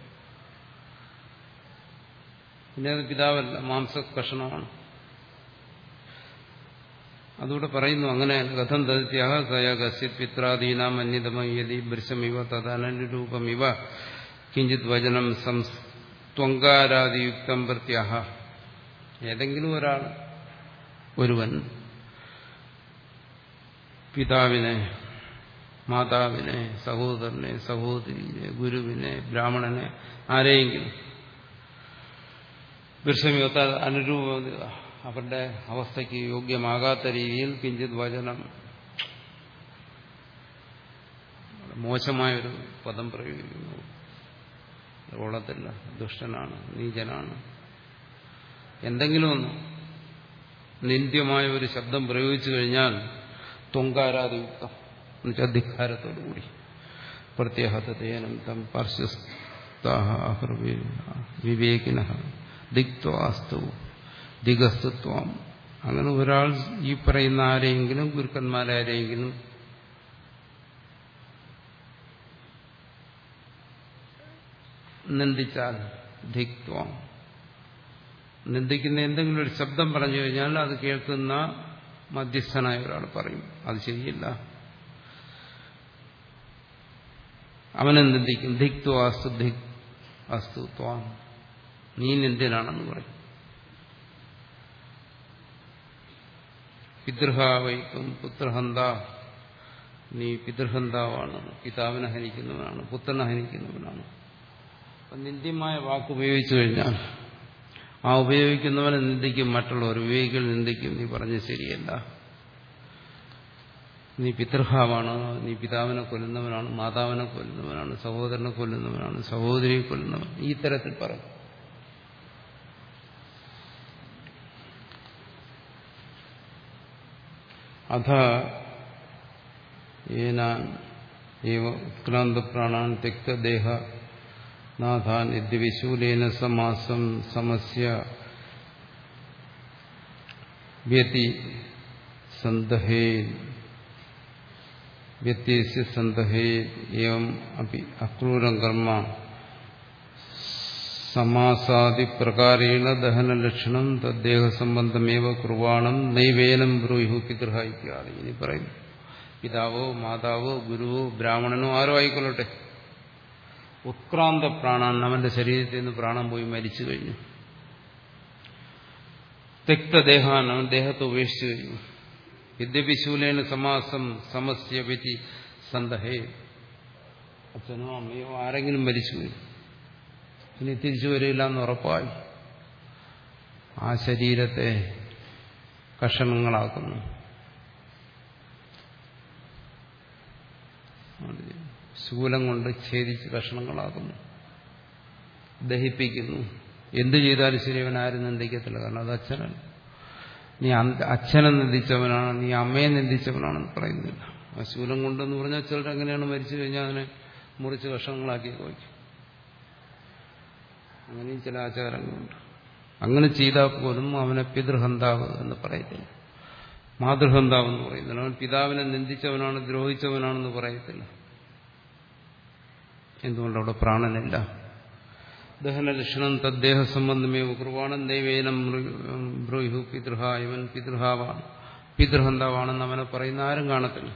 പിന്നെ അത് പിതാവല്ല മാംസ കഷണമാണ് അതുകൂടെ പറയുന്നു അങ്ങനെ കഥം തദ്യാഹ സയ കസ്യത് പിത്രാദീനാം അന്യതമയതി വൃശമിവ തദനനുരൂപമിവ കിഞ്ചിത് വചനം സംസ്ത്വങ്കാരാദിയുക്തം പ്രത്യാഹ. ഏതെങ്കിലും ഒരാൾ ഒരുവൻ പിതാവിനെ മാതാവിനെ സഹോദരനെ സഹോദരിയെ ഗുരുവിനെ ബ്രാഹ്മണനെ ആരെയെങ്കിലും വൃക്ഷമിവത്താൽ അനുരൂപത അവരുടെ അവസ്ഥയ്ക്ക് യോഗ്യമാകാത്ത രീതിയിൽ കിഞ്ചിത് വചനം മോശമായൊരു പദം പ്രയോഗിക്കുന്നു. കൊള്ളത്തില്ല ദുഷ്ടനാണ് നീചനാണ്. എന്തെങ്കിലും നിന്ദ്യമായ ഒരു ശബ്ദം പ്രയോഗിച്ചു കഴിഞ്ഞാൽ തൊങ്കാരാതിയുക്തം. എന്നുവെച്ചാൽ ധിക്കാരത്തോടുകൂടി പ്രത്യേകതേനം തം വിവേകിന ദിക്വാസ്തു ദിഗസ്തുത്വം. അങ്ങനെ ഒരാൾ ഈ പറയുന്ന ആരെയെങ്കിലും ഗുരുക്കന്മാരാരെയെങ്കിലും നിന്ദിച്ചാൽ ധിക്വം നിന്ദിക്കുന്ന എന്തെങ്കിലും ഒരു ശബ്ദം പറഞ്ഞു കഴിഞ്ഞാൽ അത് കേൾക്കുന്ന മധ്യസ്ഥനായ ഒരാൾ പറയും അത് ശരിയല്ല. അവനെ നിന്ദിക്കും ധിക്തു അസ്തു ധിക് അസ്തു ത്വാം. നീ നിന്ദ്യനാണെന്ന് പറയും. പിതൃഹാവൈക്കും പുത്രഹന്ത. നീ പിതൃഹന്താവാണ്. പിതാവിനെ ഹനിക്കുന്നവനാണ് പുത്രനെ ഹനിക്കുന്നവനാണ്. നിന്ദ്യമായ വാക്ക് ഉപയോഗിച്ചു കഴിഞ്ഞാൽ ആ ഉപയോഗിക്കുന്നവനെ നിന്ദിക്കും മറ്റുള്ളവർ വിവേകികൾ നിന്ദിക്കും. നീ പറഞ്ഞ ശരിയല്ല നീ പിതൃഹാവാണ് നീ പിതാവിനെ കൊല്ലുന്നവനാണ് മാതാവിനെ കൊല്ലുന്നവനാണ് സഹോദരനെ കൊല്ലുന്നവനാണ് സഹോദരിയെ കൊല്ലുന്നവൻ. ഈ തരത്തിൽ പറയും അഥ ഏനാൻ ഏവ ഉത്ക്രാന്തപ്രാണാൻ തെക്തദേഹ നാഥാൻ യദ്യവിശൂലേന സമാസം സമസ്യ വ്യതി സന്തഹേ വ്യത്യസ്യ സന്തഹേ ഏവം അപ്പി അക്രൂരം കർമ്മ സമാസാദിപ്രകാരേണ ദഹനലക്ഷണം തദ്ദേഹസംബന്ധമേവ കുർവാണം നൈവേനം ബ്രൂഹു പിതൃഹ ഇത്യാദി. ഇനി പറയുന്നു. പിതാവോ മാതാവോ ഗുരുവോ ബ്രാഹ്മണനോ ആരോ ആയിക്കൊള്ളട്ടെ. ഉത്ക്രാന്ത പ്രാണൻ അവന്റെ ശരീരത്തിൽ നിന്ന് പ്രാണം പോയി മരിച്ചു കഴിഞ്ഞു. തെക്തദേഹാൻ അവൻ ദേഹത്തെ ഉപേക്ഷിച്ചു കഴിഞ്ഞു. യദ്യപിശൂലേന സമാസം സമസ്യ വ്യതി സന്തഹേ. അച്ഛനോ അമ്മയോ ആരെങ്കിലും മരിച്ചു കഴിഞ്ഞു ഇനി തിരിച്ചു വരില്ല എന്ന് ഉറപ്പായി. ആ ശരീരത്തെ കഷണങ്ങളാക്കുന്നു. ശൂലം കൊണ്ട് ഛേദിച്ച് കഷണങ്ങളാക്കുന്നു. ദഹിപ്പിക്കുന്നു. എന്തു ചെയ്താലും ശരി അവൻ ആരും നിന്ദിക്കത്തില്ല. കാരണം അത് അച്ഛനാണ് നീ അച്ഛനെ നിന്ദിച്ചവനാണ് നീ അമ്മയെ നിന്ദിച്ചവനാണെന്ന് പറയുന്നില്ല. ആ ശൂലം കൊണ്ടെന്ന് പറഞ്ഞാൽ ചിലർ എങ്ങനെയാണ് മരിച്ചു കഴിഞ്ഞാൽ അതിനെ മുറിച്ച് കഷണങ്ങളാക്കി വയ്ക്കും. അങ്ങനെയും ചില ആചാരങ്ങളുണ്ട്. അങ്ങനെ ചെയ്താൽ പോലും അവനെ പിതൃഹന്താവ് എന്ന് പറയത്തില്ല. മാതൃഹന്താവ് എന്ന് പറയുന്നില്ല. അവൻ പിതാവിനെ നിന്ദിച്ചവനാണ് ദ്രോഹിച്ചവനാണെന്ന് പറയത്തില്ല. എന്തുകൊണ്ട് അവിടെ പ്രാണനില്ല? ദഹനലക്ഷണം തദ്ദേഹ സംബന്ധമേ കുർവാണൻ ദൈവേനം ബ്രൂഹു പിതൃഹ ഇവൻ പിതൃഹാവാണ് പിതൃഹന്താവാണെന്ന് അവനെ പറയുന്ന ആരും കാണത്തില്ല.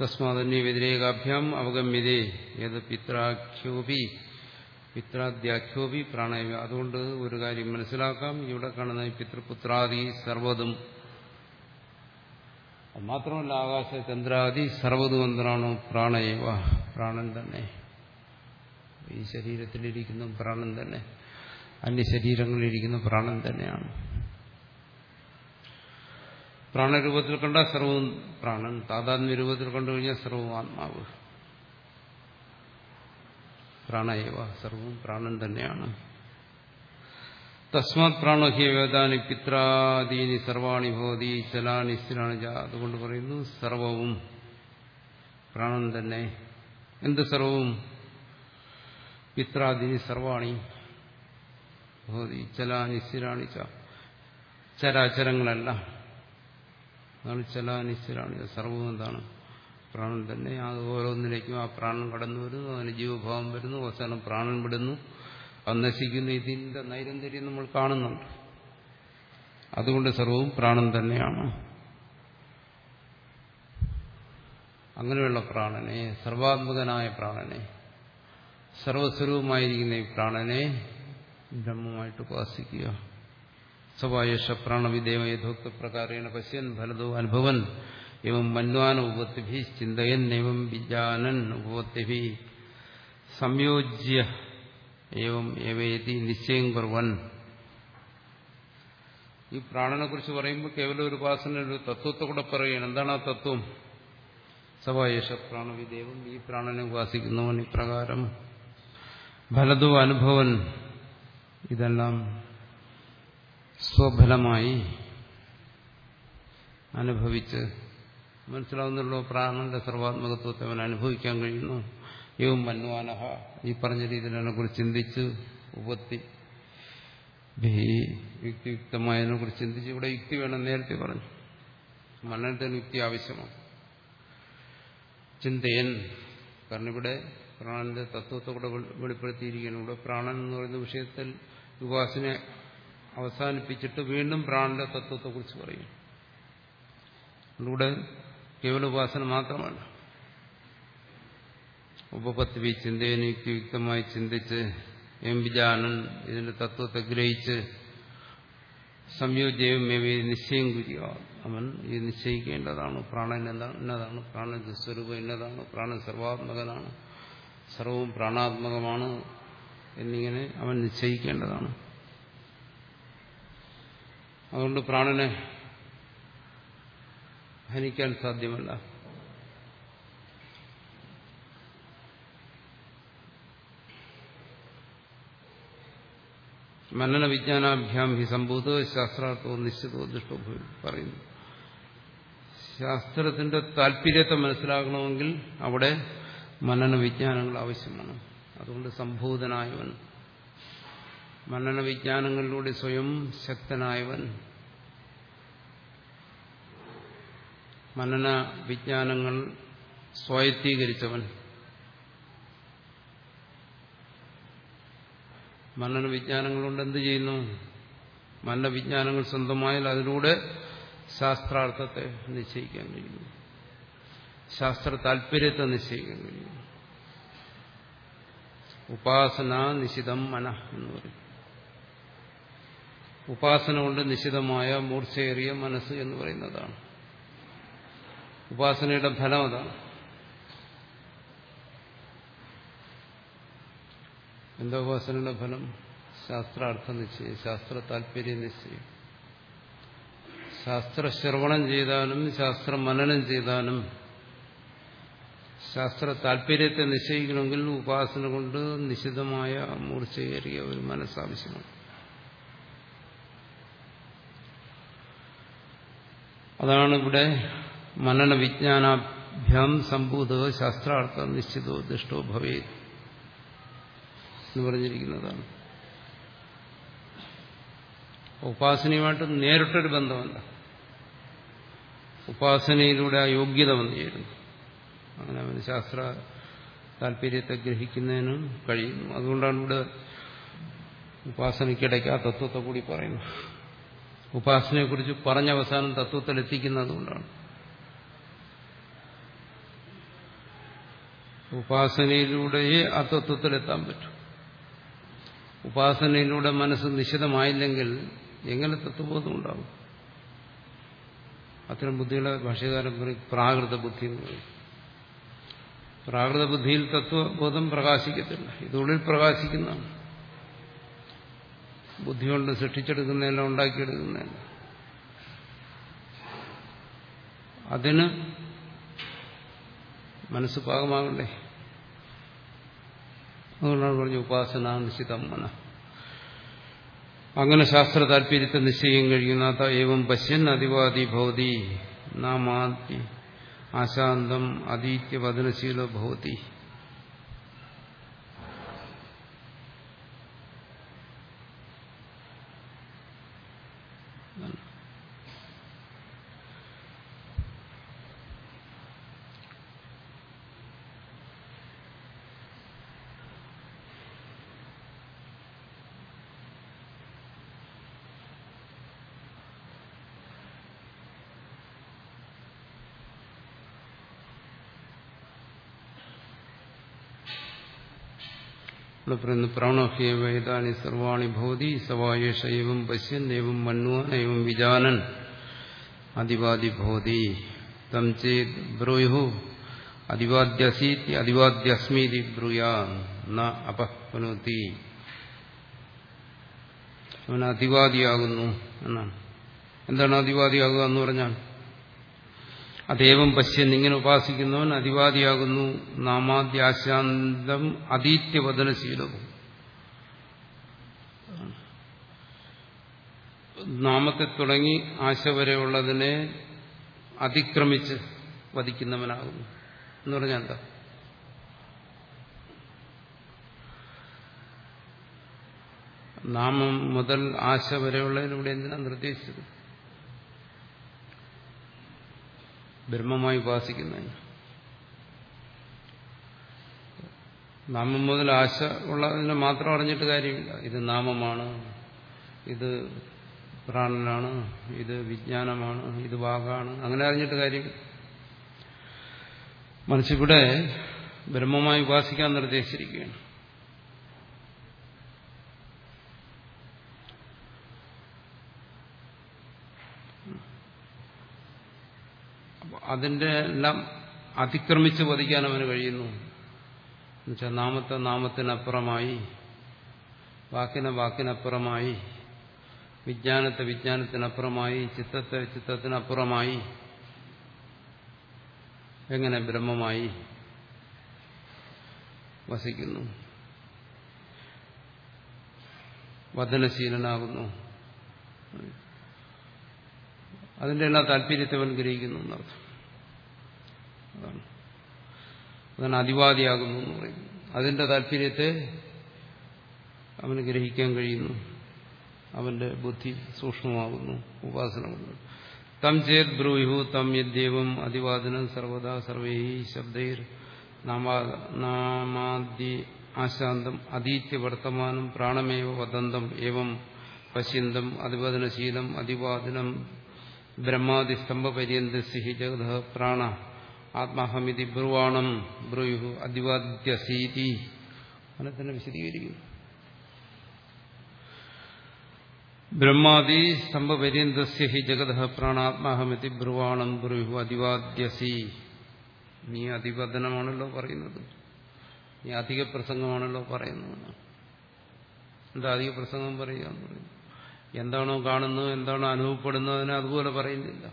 തസ്മാതന്യ വ്യതിരേകാഭ്യാം അവഗമ്യതേ ഏത് പിത്രാഖ്യോപി പിത്രാദ്യാഖ്യോപി പ്രാണയ അതുകൊണ്ട് ഒരു കാര്യം മനസ്സിലാക്കാം. ഇവിടെ കാണുന്ന പിതൃപുത്രാദി സർവതും മാത്രമല്ല ആകാശ ചന്ദ്രാദി എന്തിനാണോ പ്രാണയവ പ്രാണൻ തന്നെ. ഈ ശരീരത്തിലിരിക്കുന്ന പ്രാണൻ തന്നെ അന്യശരീരങ്ങളിലിരിക്കുന്ന പ്രാണൻ തന്നെയാണ്. പ്രാണരൂപത്തിൽ കണ്ട സർവവും പ്രാണൻ താതാത്മ്യ രൂപത്തിൽ കണ്ടു കഴിഞ്ഞാൽ സർവവും ആത്മാവ്. പ്രാണയവ സർവവും പ്രാണൻ തന്നെയാണ്. തസ്മാത് പ്രാണോഹ്യ വേദാനി പിത്രാദീനി സർവാണി ഭവതി ചലാനി സ്ഥിരാണി അതുകൊണ്ട് പറയുന്നു സർവവും പ്രാണൻ തന്നെ. എന്ത് സർവവും? പിത്രാദീനി സർവാണി. ഭവതി ചലാനി ച. ചരാചരങ്ങളല്ല. അതാണ് ചലാനിശ്ചിരാണി സർവം എന്താണ്? പ്രാണൻ തന്നെ. അത് ഓരോന്നിലേക്കും ആ പ്രാണൻ കടന്നു വരുന്നു അതിന് ജീവഭാവം വരുന്നു അവസാനം പ്രാണൻ വിടുന്നു. അത് നശിക്കുന്നു. ഇതിന്റെ നൈരന്തര്യം നമ്മൾ കാണുന്നുണ്ട്. അതുകൊണ്ട് സർവവും പ്രാണൻ തന്നെയാണ്. അങ്ങനെയുള്ള പ്രാണനെ സർവാത്മകനായ പ്രാണനെ സർവസ്വരൂപമായിരിക്കുന്ന ഈ പ്രാണനെ ബ്രഹ്മമായിട്ട് ഉപാസിക്കുക. സവായേഷ പ്രാണവിദേവ യഥോക്ത പ്രകാരേണ പശ്യൻ ഫലതോ അനുഭവൻ. എവം മന്വാന ഉപത്തിഭി ചിന്തയൻ എവം വിജാനൻ ഉപത്തിഭി സംയോജ്യ ഏവം ഏവേതി നിശ്ചയം കുറവൻ. ഈ പ്രാണനെ കുറിച്ച് പറയുമ്പോൾ കേവലം ഒരു ഉപാസന ഒരു തത്വത്തെ കൂടെ പറയുകയാണ്. എന്താണ് ആ തത്വം? സവായേഷ പ്രാണവിദേവം ഈ പ്രാണനെ ഉപാസിക്കുന്നവൻ ഇപ്രകാരം. ഫലതോ അനുഭവൻ ഇതെല്ലാം സ്വഫലമായി അനുഭവിച്ച് മനസ്സിലാവുന്നുള്ളൂ പ്രാണന്റെ സർവാത്മകത്വത്തെ അവൻ അനുഭവിക്കാൻ കഴിയുന്നു. ഏവും മന്വാനഹ ഈ പറഞ്ഞ രീതിയിൽ അതിനെക്കുറിച്ച് ചിന്തിച്ച് ഉപത്തി യുക്തിയുക്തമായതിനെ കുറിച്ച് ചിന്തിച്ച് ഇവിടെ യുക്തി വേണം നേരത്തെ പറഞ്ഞു. മനനത്തിന് യുക്തി ആവശ്യമാണ്. ചിന്തയൻ കാരണം ഇവിടെ പ്രാണന്റെ തത്വത്തെ കൂടെ വെളിപ്പെടുത്തിയിരിക്കുകയാണ് ഇവിടെ പ്രാണൻ എന്ന് പറയുന്ന വിഷയത്തിൽ ഉപാസന അവസാനിപ്പിച്ചിട്ട് വീണ്ടും പ്രാണന്റെ തത്വത്തെക്കുറിച്ച് പറയും. ഇവിടെ കേവല ഉപാസന മാത്രമാണ്. ഉപപത്തി ചിന്തയെ യുക്തിയുക്തമായി ചിന്തിച്ച് എം വിജാനൻ ഇതിന്റെ തത്വത്തെ ഗ്രഹിച്ച് സംയോജ്യവും നിശ്ചയം കുരിയ. അവൻ ഇത് നിശ്ചയിക്കേണ്ടതാണ്. പ്രാണൻ എന്താണ് ഇന്നതാണ് പ്രാണൻ സ്വരൂപം ഇന്നതാണ് പ്രാണൻ സർവാത്മകനാണ്. സർവവും പ്രാണാത്മകമാണ് എന്നിങ്ങനെ അവൻ നിശ്ചയിക്കേണ്ടതാണ്. അതുകൊണ്ട് പ്രാണനെ ഹനിക്കാൻ സാധ്യമല്ല. മനന വിജ്ഞാനാഭ്യാം ഹി സംഭൂതോ ശാസ്ത്രാർത്ഥവും നിശ്ചിതവും ദുഷ്ടവും പറയുന്നു. ശാസ്ത്രത്തിന്റെ താല്പര്യത്തെ മനസ്സിലാക്കണമെങ്കിൽ അവിടെ മനന വിജ്ഞാനങ്ങൾ ആവശ്യമാണ്. അതുകൊണ്ട് സംഭൂതനായവൻ മനന വിജ്ഞാനങ്ങളിലൂടെ സ്വയം ശക്തനായവൻ മനന വിജ്ഞാനങ്ങൾ സ്വായത്തീകരിച്ചവൻ മനന വിജ്ഞാനങ്ങൾ കൊണ്ട് എന്ത് ചെയ്യുന്നു? മനന വിജ്ഞാനങ്ങൾ സ്വന്തമായാൽ അതിലൂടെ ശാസ്ത്രാർത്ഥത്തെ നിശ്ചയിക്കാൻ കഴിയുന്നു. ശാസ്ത്ര താല്പര്യത്തെ നിശ്ചയിക്കാൻ കഴിയും ഉപാസന നിശിതം മന എന്ന് പറയും. ഉപാസന കൊണ്ട് നിശിതമായ മൂർച്ചയേറിയ മനസ്സ് എന്ന് പറയുന്നതാണ്. ഉപാസനയുടെ ഫലം അതാണ്. എന്താ ഉപാസനയുടെ ഫലം? ശാസ്ത്രാർത്ഥ നിശ്ചയം ശാസ്ത്ര താല്പര്യ നിശ്ചയം. ശാസ്ത്രശ്രവണം ചെയ്താലും ശാസ്ത്ര മനനം ചെയ്താലും ശാസ്ത്ര താല്പര്യത്തെ നിശ്ചയിക്കണമെങ്കിൽ ഉപാസന കൊണ്ട് നിശിതമായ മൂർച്ചയേറിയ ഒരു മനസ്സാവശ്യമാണ്. അതാണ് ഇവിടെ മനന വിജ്ഞാനാഭ്യാം സംഭൂത ശാസ്ത്രാർത്ഥ നിശ്ചിതോ ദുഷ്ടോ ഭവേ എന്ന് പറഞ്ഞിരിക്കുന്നതാണ്. ഉപാസനയുമായിട്ട് നേരിട്ടൊരു ബന്ധമല്ല. ഉപാസനയിലൂടെ ആ യോഗ്യത വന്നു ചേരുന്നു. അങ്ങനെ അവന് ശാസ്ത്ര താല്പര്യത്തെ ഗ്രഹിക്കുന്നതിനും കഴിയുന്നു. അതുകൊണ്ടാണ് ഇവിടെ ഉപാസനയ്ക്കിടയ്ക്ക് ആ തത്വത്തെ കൂടി പറയുന്നത്. ഉപാസനയെക്കുറിച്ച് പറഞ്ഞ അവസാനം തത്വത്തിൽ എത്തിക്കുന്നതുകൊണ്ടാണ് ഉപാസനയിലൂടെയേ ആ തത്വത്തിലെത്താൻ പറ്റും. ഉപാസനയിലൂടെ മനസ്സ് നിശ്ചിതമായില്ലെങ്കിൽ എങ്ങനെ തത്വബോധം ഉണ്ടാവും അത്തരം ബുദ്ധികളെ ഭാഷകാരം പ്രാകൃത ബുദ്ധി എന്ന് പറയും. പ്രാകൃത ബുദ്ധിയിൽ തത്വബോധം പ്രകാശിക്കത്തില്ല. ഇതുള്ളിൽ പ്രകാശിക്കുന്നതാണ്. ബുദ്ധി കൊണ്ട് സൃഷ്ടിച്ചെടുക്കുന്നതല്ല ഉണ്ടാക്കിയെടുക്കുന്നതല്ല. അതിന് മനസ്സ് പാകമാകണ്ടേ? അതുകൊണ്ടാണ് പറഞ്ഞു ഉപാസന നിശ്ചിതം മന അങ്ങനെ ശാസ്ത്ര താല്പര്യത്തെ നിശ്ചയം കഴിയുന്ന ഏവം പശ്യൻ അതിവാദി ഭൗതി ഭവതി നാമാതി അതീത്യ അതീത്യവദനശീലോ ഭവതി. ഇവിടെ പറയുന്നു പ്രാണഹ്യേവ ഏതാനി സർവാണി ഭവതി സവായേഷ ഏവം പശ്യൻ ഏവം മന്വാൻ ഏവം വിജാനൻ അതിവാദി ഭവതി. തം ചേത് ബ്രൂയു അതിവാദ്യസീതി അതിവാദ്യസ്മീതി ബ്രൂയാ ന അപഹ്പനോതി അവൻ അതിവാദിയാകുന്നു എന്നാണ്. എന്താണ് അതിവാദിയാകുക എന്ന് പറഞ്ഞാൽ? അതേവം പശ്യൻ ഇങ്ങനെ ഉപാസിക്കുന്നവൻ അതിവാദിയാകുന്നു നാമാദ്യാശാന്തം അതീത്യവദനശീലവും. നാമത്തെ തുടങ്ങി ആശ വരെയുള്ളതിനെ അതിക്രമിച്ച് വധിക്കുന്നവനാകുന്നു. എന്ന് പറഞ്ഞാൽ എന്താ? നാമം മുതൽ ആശ വരെയുള്ളതിലൂടെ എന്തിനാണ് നിർദ്ദേശിച്ചത്? ബ്രഹ്മമായി ഉപാസിക്കുന്നതിന്. നാമം മുതൽ ആശ ഉള്ളതിനെ മാത്രം അറിഞ്ഞിട്ട് കാര്യമില്ല. ഇത് നാമമാണ് ഇത് പ്രാണനാണ് ഇത് വിജ്ഞാനമാണ് ഇത് വാഗാണ് അങ്ങനെ അറിഞ്ഞിട്ട് കാര്യം മനസ്സിവിടെ ബ്രഹ്മമായി ഉപാസിക്കാൻ നിർദ്ദേശിച്ചിരിക്കുകയാണ്. അതിന്റെ എല്ലാം അതിക്രമിച്ച് വധിക്കാൻ അവന് കഴിയുന്നു. എന്നുവെച്ചാൽ നാമത്തെ നാമത്തിനപ്പുറമായി വാക്കിനെ വാക്കിനപ്പുറമായി വിജ്ഞാനത്തെ വിജ്ഞാനത്തിനപ്പുറമായി ചിത്തത്തെ ചിത്തത്തിനപ്പുറമായി എങ്ങനെ ബ്രഹ്മമായി വസിക്കുന്നു. വദനശീലനാകുന്നു അതിന്റെ എല്ലാ താല്പര്യത്തെ അവൻ ഗ്രഹിക്കുന്നു എന്നർത്ഥം. അതാണ്. അതാണ് അതിവാദിയാകുന്നു എന്ന് പറയുന്നത്. അതിന്റെ താല്പര്യത്തെ അവന് ഗ്രഹിക്കാൻ കഴിയുന്നു. അവന്റെ ബുദ്ധി സൂക്ഷ്മമാകുന്നു ഉപാസന കൊണ്ട് തം ചേത് ബ്രൂഹു തം യദ്വം അതിവാദനം സർവദാ സർവൈ ശബ്ദൈർ നാമാദ്യ ആശാന്തം അതീത്യ വർത്തമാനം പ്രാണമേവ വദന്തം ഏവം പശ്യന്തം അതിവദനശീലം അതിവാദനം ബ്രഹ്മാദിസ്തംഭപര്യന്തസ്യ സിഹി ജഗത പ്രാണ. ആത്മാഹമിതി ബ്രുവാണം ബ്രുയു അതിവാദ്യസീതി അങ്ങനെ തന്നെ വിശദീകരിക്കുന്നു. ബ്രഹ്മാദി സ്തംഭപര്യന്തസ്യ ഹി ജഗത പ്രാണാത്മാഹമിതി ബ്രുവാണം ബ്രുയു അതിവാദ്യസി നീ അതിവദനമാണല്ലോ പറയുന്നത്. നീ അധിക പ്രസംഗമാണല്ലോ പറയുന്നത്. എന്താ അധിക പ്രസംഗം പറയുക എന്താണോ കാണുന്നത് എന്താണോ അനുഭവപ്പെടുന്നതിനെ അതുപോലെ പറയുന്നില്ല.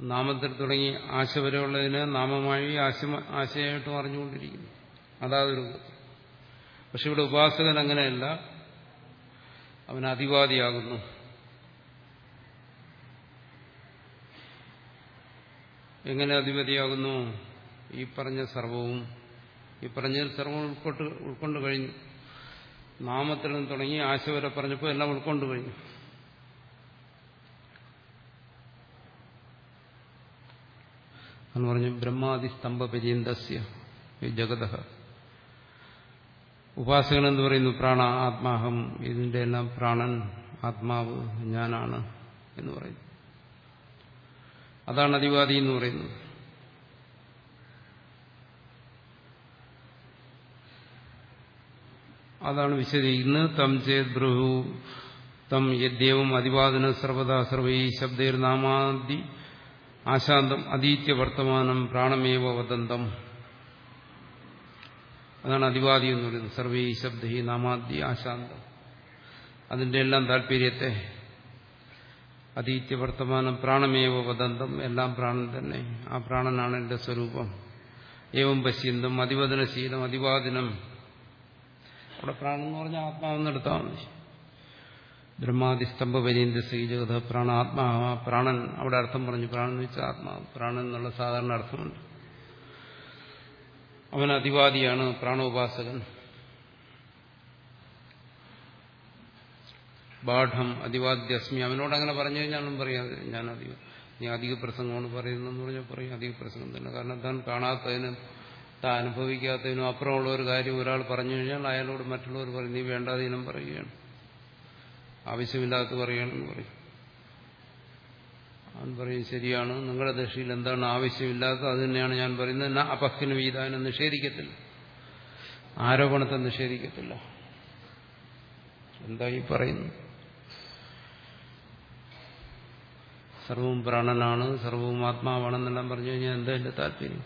നാമത്തിൽ തുടങ്ങി ആശ വരെയുള്ളതിന് നാമമായി ആശ ആശയായിട്ടും അറിഞ്ഞുകൊണ്ടിരിക്കുന്നു അതാതൊരു പക്ഷെ ഇവിടെ ഉപാസകൻ അങ്ങനെയല്ല. അവൻ അതിവാദിയാകുന്നു എങ്ങനെ അധിപതിയാകുന്നു? ഈ പറഞ്ഞ സർവവും ഈ പറഞ്ഞ സർവം ഉൾക്കൊണ്ട് ഉൾക്കൊണ്ട് കഴിഞ്ഞു. നാമത്തിൽ നിന്ന് തുടങ്ങി ആശ വരെ പറഞ്ഞപ്പോൾ എല്ലാം ഉൾക്കൊണ്ട് കഴിഞ്ഞു. എന്ന് പറഞ്ഞു ബ്രഹ്മാദി സ്തംഭ പര്യന്തസ്യ ജഗത. ഉപാസകൻ എന്ന് പറയുന്നു പ്രാണ ആത്മാഹം ഇതിന്റെ എല്ലാം പ്രാണൻ ആത്മാവ് ഞാനാണ് എന്ന് പറയുന്നു. അതാണ് അതിവാദി എന്ന് പറയുന്നത്. അതാണ് വിശദീകരിക്കുന്നത് തം ചേത് ബ്രഹു തം യദ്യവും അതിവാദന സർവദാ സർവൈ ശബ്ദൈർ നാമാദി ആശാന്തം അതീത്യ വർത്തമാനം പ്രാണമേവ വദന്തം. അതാണ് അതിവാദി എന്ന് പറയുന്നത് സർവേ ശബ്ദ നാമാദ്യ ആശാന്തം. അതിന്റെ എല്ലാം താല്പര്യത്തെ അതീത്യ വർത്തമാനം പ്രാണമേവ വദന്തം എല്ലാം പ്രാണൻ തന്നെ. ആ പ്രാണനാണ് എന്റെ സ്വരൂപം. ഏവം പശ്യന്തം അതിവദനശീലം അതിവാദിനം. അവിടെ പ്രാണെന്ന് പറഞ്ഞാൽ ആത്മാവെന്ന് എടുത്താൽ മതി. ബ്രഹ്മാതിസ്തംഭ പര്യന്ത ശ്രീജഗത പ്രാണ ആത്മാ പ്രാണൻ അവിടെ അർത്ഥം പറഞ്ഞു പ്രാണൻ എന്ന് വെച്ചാൽ ആത്മാവ് പ്രാണൻ എന്നുള്ള സാധാരണ അർത്ഥമുണ്ട്. അവൻ അതിവാദിയാണ് പ്രാണോപാസകൻ. ബാഠം അതിവാദ്യസ്മി അവനോട് അങ്ങനെ പറഞ്ഞു കഴിഞ്ഞാലും പറയാം ഞാൻ അധിക നീ അധിക പ്രസംഗമാണ് പറയുന്നതെന്ന് പറഞ്ഞാൽ പറയും അധിക പ്രസംഗം തന്നെ. കാരണം താൻ കാണാത്തതിനും താൻ അനുഭവിക്കാത്തതിനും അപ്പുറമുള്ള ഒരു കാര്യം ഒരാൾ പറഞ്ഞു കഴിഞ്ഞാൽ അയാളോട് മറ്റുള്ളവർ പറയും നീ വേണ്ടാതീനം പറയുകയാണ്. ആവശ്യമില്ലാത്ത പറയുകയാണെന്ന് പറയും. അവൻ പറയും ശരിയാണ്. നിങ്ങളുടെ ദൃഷ്ടിയിൽ എന്താണ് ആവശ്യമില്ലാത്തത്? അത് തന്നെയാണ് ഞാൻ പറയുന്നത്. എന്നാ അപഹ്യന വീതാനം നിഷേധിക്കത്തില്ല. ആരോപണത്തെ നിഷേധിക്കത്തില്ല. എന്താ പറയുന്നു സർവവും പ്രാണനാണ് സർവവും ആത്മാവാണെന്നെല്ലാം പറഞ്ഞു കഴിഞ്ഞാൽ എന്താ എന്റെ താല്പര്യം?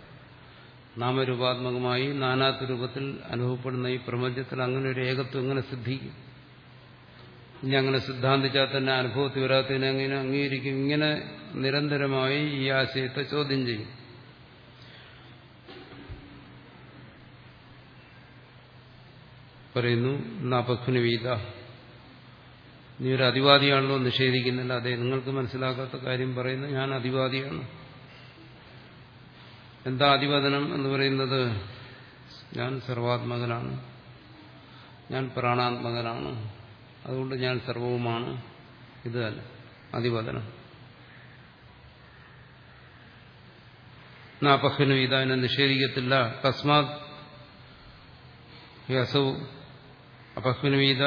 നാമരൂപാത്മകമായി നാനാത്വ രൂപത്തിൽ അനുഭവപ്പെടുന്ന ഈ പ്രപഞ്ചത്തിൽ അങ്ങനെ ഒരു ഏകത്വം എങ്ങനെ സിദ്ധിക്കും. ഇനി അങ്ങനെ സിദ്ധാന്തിച്ചാൽ തന്നെ അനുഭവത്തിൽ വരാത്തതിനെ അങ്ങനെ അംഗീകരിക്കും. ഇങ്ങനെ നിരന്തരമായി ഈ ആശയത്തെ ചോദ്യം ചെയ്യും. പറയുന്നു നപഖുന വീത. നീ ഒരു അതിവാദിയാണല്ലോ നിഷേധിക്കുന്നില്ല. അതെ നിങ്ങൾക്ക് മനസ്സിലാക്കാത്ത കാര്യം പറയുന്നു ഞാൻ അതിവാദിയാണ് എന്താ അതിവാദനം എന്ന് പറയുന്നത്? ഞാൻ സർവാത്മകനാണ്. ഞാൻ പ്രാണാത്മകനാണ്. അതുകൊണ്ട് ഞാൻ സർവവുമാണ്. ഇത് തന്നെ അതിവദനം. അപഹ്നു ഇതാനെ നിഷേധിക്കത്തില്ല. തസ്മാത് അസൗ അപഹ്നുവീത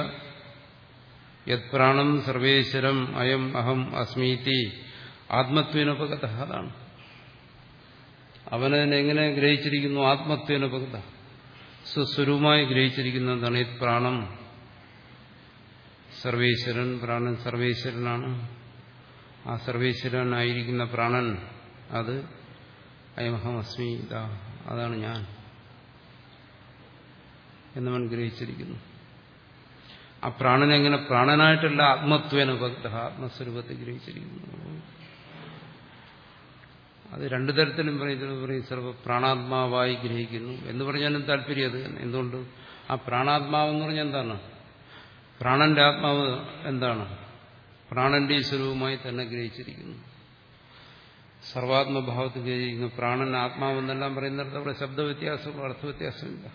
യത് പ്രാണം സർവേശ്വരം അയം അഹം അസ്മീതി. ആത്മത്വനുപകത അതാണ്. അവനതിനെ എങ്ങനെ ഗ്രഹിച്ചിരിക്കുന്നു? ആത്മത്വനുപകത സ്വസ്വരൂപമായി ഗ്രഹിച്ചിരിക്കുന്നതാണ് യത് പ്രാണം. സർവേശ്വരൻ പ്രാണൻ സർവേശ്വരനാണ്. ആ സർവേശ്വരനായിരിക്കുന്ന പ്രാണൻ അത് അയമഹമസ്മി ഇതാ അതാണ് ഞാൻ എന്ന് ഗ്രഹിച്ചിരിക്കുന്നു. ആ പ്രാണനെങ്ങനെ പ്രാണനായിട്ടല്ല ആത്മത്വേന ഭക്ത ആത്മസ്വരൂപത്തെ ഗ്രഹിച്ചിരിക്കുന്നു. അത് രണ്ടു തരത്തിലും പറയും പറയും സർവ പ്രാണാത്മാവായി ഗ്രഹിക്കുന്നു. എന്ന് പറഞ്ഞാലും താല്പര്യം അത് എന്തുകൊണ്ട്? ആ പ്രാണാത്മാവെന്ന് പറഞ്ഞാൽ എന്താണ്? പ്രാണന്റെ ആത്മാവ് എന്താണ്? പ്രാണന്റെ സ്വരൂപമായി തന്നെ ഗ്രഹിച്ചിരിക്കുന്നു. സർവാത്മഭാവത്തിൽ ഗ്രഹിക്കുന്നു പ്രാണൻ ആത്മാവെന്നെല്ലാം പറയുന്നിടത്ത് അവിടെ ശബ്ദവ്യത്യാസവും അർത്ഥവ്യത്യാസമില്ല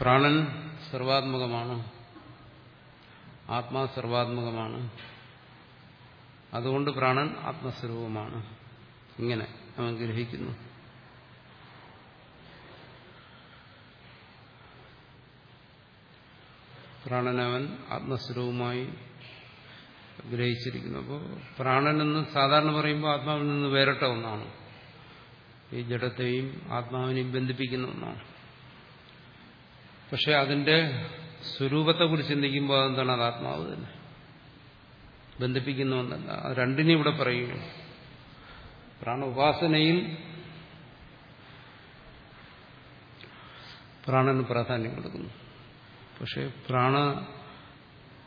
പ്രാണൻ സർവാത്മകമാണ്. ആത്മാ സർവാത്മകമാണ്. അതുകൊണ്ട് പ്രാണൻ ആത്മസ്വരൂപമാണ്. ഇങ്ങനെ അവൻ ഗ്രഹിക്കുന്നു. പ്രാണനവൻ ആത്മസ്വരൂപമായി ഗ്രഹിച്ചിരിക്കുന്നു. അപ്പോൾ പ്രാണനെന്ന് സാധാരണ പറയുമ്പോൾ ആത്മാവിൽ നിന്ന് വേറിട്ട ഒന്നാണ്. ഈ ജഡത്തെയും ആത്മാവിനെയും ബന്ധിപ്പിക്കുന്ന ഒന്നാണ്. പക്ഷെ അതിന്റെ സ്വരൂപത്തെക്കുറിച്ച് ചിന്തിക്കുമ്പോൾ അതെന്താണ്? അത് ആത്മാവ് തന്നെ. ബന്ധിപ്പിക്കുന്ന ഒന്നല്ല. അത് രണ്ടിനെ ഇവിടെ പറയുകയാണ്. പ്രാണ ഉപാസനയിൽ പ്രാണന് പ്രാധാന്യം കൊടുക്കുന്നു. പക്ഷെ പ്രാണ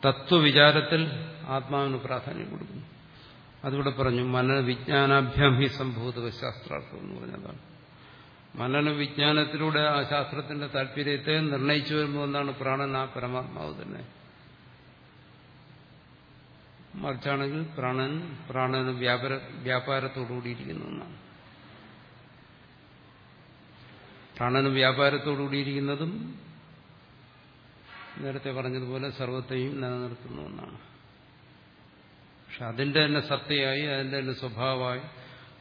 തത്വവിചാരത്തിൽ ആത്മാവിന് പ്രാധാന്യം കൊടുക്കുന്നു. അതിവിടെ പറഞ്ഞു മനവിജ്ഞാനാഭ്യാം ഹി സംഭൂത ശാസ്ത്രാർത്ഥം എന്ന് പറഞ്ഞതാണ്. മനന വിജ്ഞാനത്തിലൂടെ ആ ശാസ്ത്രത്തിന്റെ താല്പര്യത്തെ നിർണയിച്ചു വരുമ്പോൾ എന്താണ് പ്രാണൻ ആ പരമാത്മാവ് തന്നെ? മറിച്ചാണെങ്കിൽ പ്രാണൻ പ്രാണന് വ്യാപാര വ്യാപാരത്തോടുകൂടിയിരിക്കുന്ന ഒന്നാണ് പ്രാണന് വ്യാപാരത്തോടുകൂടിയിരിക്കുന്നതും നേരത്തെ പറഞ്ഞതുപോലെ സർവത്തെയും നിലനിർത്തുന്ന ഒന്നാണ്. പക്ഷെ അതിന്റെ തന്നെ സത്തയായി അതിന്റെ തന്നെ സ്വഭാവമായി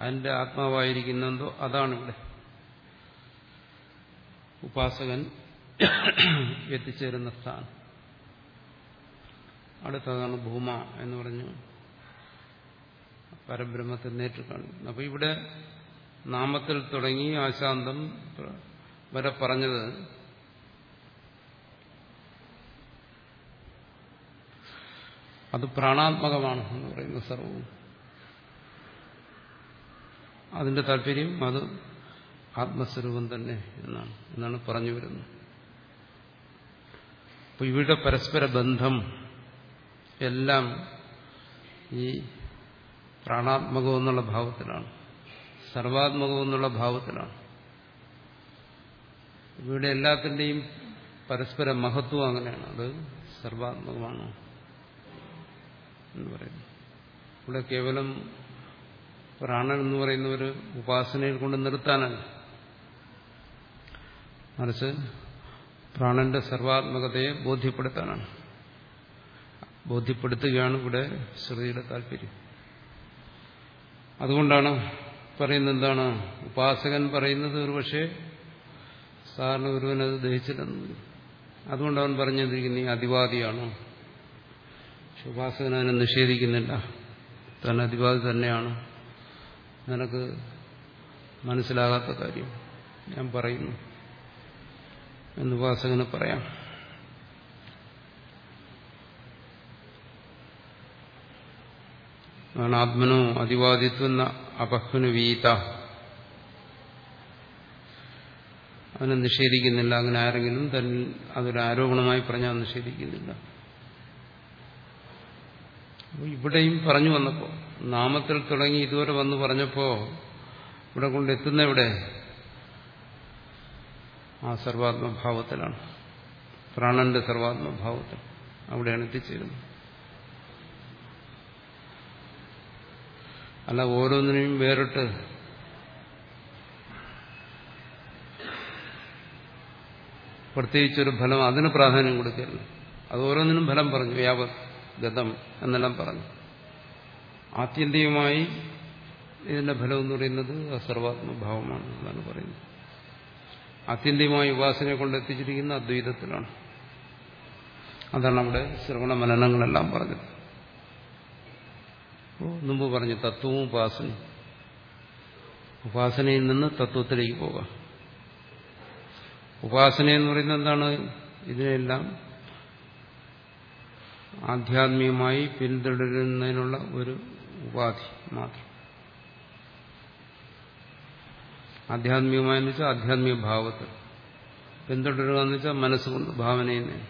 അതിന്റെ ആത്മാവായിരിക്കുന്നതോ അതാണിവിടെ. ഉപാസകൻ എത്തിച്ചേരുന്ന സ്ഥാനം. അടുത്തതാണ് ഭൂമ എന്ന് പറഞ്ഞു പരബ്രഹ്മത്തെ നേരിട്ട് അപ്പൊ ഇവിടെ നാമത്തിൽ തുടങ്ങി ആശാന്തം വരെ പറഞ്ഞത് അത് പ്രാണാത്മകമാണ് എന്ന് പറയുന്ന സർവവും. അതിന്റെ താല്പര്യം അത് ആത്മസ്വരൂപം തന്നെ എന്നാണ് എന്നാണ് പറഞ്ഞു വരുന്നത്. അപ്പൊ ഇവിടെ പരസ്പര ബന്ധം എല്ലാം ഈ പ്രാണാത്മകം എന്നുള്ള ഭാവത്തിലാണ് സർവാത്മകം എന്നുള്ള ഭാവത്തിലാണ്. ഇവിടെ എല്ലാത്തിന്റെയും പരസ്പര മഹത്വം അങ്ങനെയാണ്. അത് സർവാത്മകമാണ്. എന്ന് പറയുന്നു. ഇവിടെ കേവലം പ്രാണൻ എന്ന് പറയുന്ന ഒരു ഉപാസനയിൽ കൊണ്ട് നിർത്താനല്ല. മനസ്സ് പ്രാണന്റെ സർവാത്മകതയെ ബോധ്യപ്പെടുത്താനാണ്. ബോധ്യപ്പെടുത്തുകയാണ് ഇവിടെ ശ്രുതിയുടെ താല്പര്യം. അതുകൊണ്ടാണ് പറയുന്നത് എന്താണ്? ഉപാസകൻ പറയുന്നത് ഒരുപക്ഷെ സാധാരണ ഒരുവനത് ദഹിച്ചില്ലെന്ന്. അതുകൊണ്ട് അവൻ പറഞ്ഞിരിക്കുന്നത് ഈ അതിവാദിയാണ്? ഉപാസകൻ അതിനെ നിഷേധിക്കുന്നില്ല. തന്നെ അതിവാദി തന്നെയാണ്. നിനക്ക് മനസ്സിലാകാത്ത കാര്യം ഞാൻ പറയുന്നു എന്ന് ഉപാസകന് പറയാം. ആണ് ആത്മനോ അതിവാദിത്വ അപഹ്വനു വീത. അവനെ നിഷേധിക്കുന്നില്ല. അങ്ങനെ ആരെങ്കിലും തന്നെ അതൊരു ആരോപണമായി പറഞ്ഞാൽ നിഷേധിക്കുന്നില്ല. ഇവിടെയും പറഞ്ഞു വന്നപ്പോ നാമത്തിൽ തുടങ്ങി ഇതുവരെ വന്ന് പറഞ്ഞപ്പോ ഇവിടെ കൊണ്ടെത്തുന്ന എവിടെ? ആ സർവാത്മഭാവത്തിലാണ്. പ്രാണന്റെ സർവാത്മഭാവത്തിൽ അവിടെയാണ് എത്തിച്ചേരുന്നത്. അല്ല ഓരോന്നിനെയും വേറിട്ട് പ്രത്യേകിച്ചൊരു ഫലം അതിന് പ്രാധാന്യം കൊടുക്കരുത്. അത് ഓരോന്നിനും ഫലം പറഞ്ഞു യാവത്. ഗതം എന്നെല്ലാം പറഞ്ഞു. ആത്യന്തികമായി ഇതിന്റെ ഫലം എന്ന് പറയുന്നത് സർവാത്മഭാവമാണ് എന്നാണ് പറയുന്നത്. ആത്യന്തികമായി ഉപാസനയെ കൊണ്ട് എത്തിച്ചിരിക്കുന്ന അദ്വൈതത്തിലാണ്. അതാണ് അവിടെ ശ്രവണ മനനങ്ങളെല്ലാം പറഞ്ഞത്. മുമ്പ് പറഞ്ഞു തത്വവും ഉപാസന ഉപാസനയിൽ നിന്ന് തത്വത്തിലേക്ക് പോകാം. ഉപാസന എന്ന് പറയുന്നത് എന്താണ്? ഇതിനെല്ലാം ആധ്യാത്മികമായി പിന്തുടരുന്നതിനുള്ള ഒരു ഉപാധി മാത്രം. ആധ്യാത്മികമായെന്ന് വെച്ചാൽ ആധ്യാത്മിക ഭാവത്തിൽ. പിന്തുടരുക എന്ന് വെച്ചാൽ മനസ്സുകൊണ്ട് ഭാവനയിൽ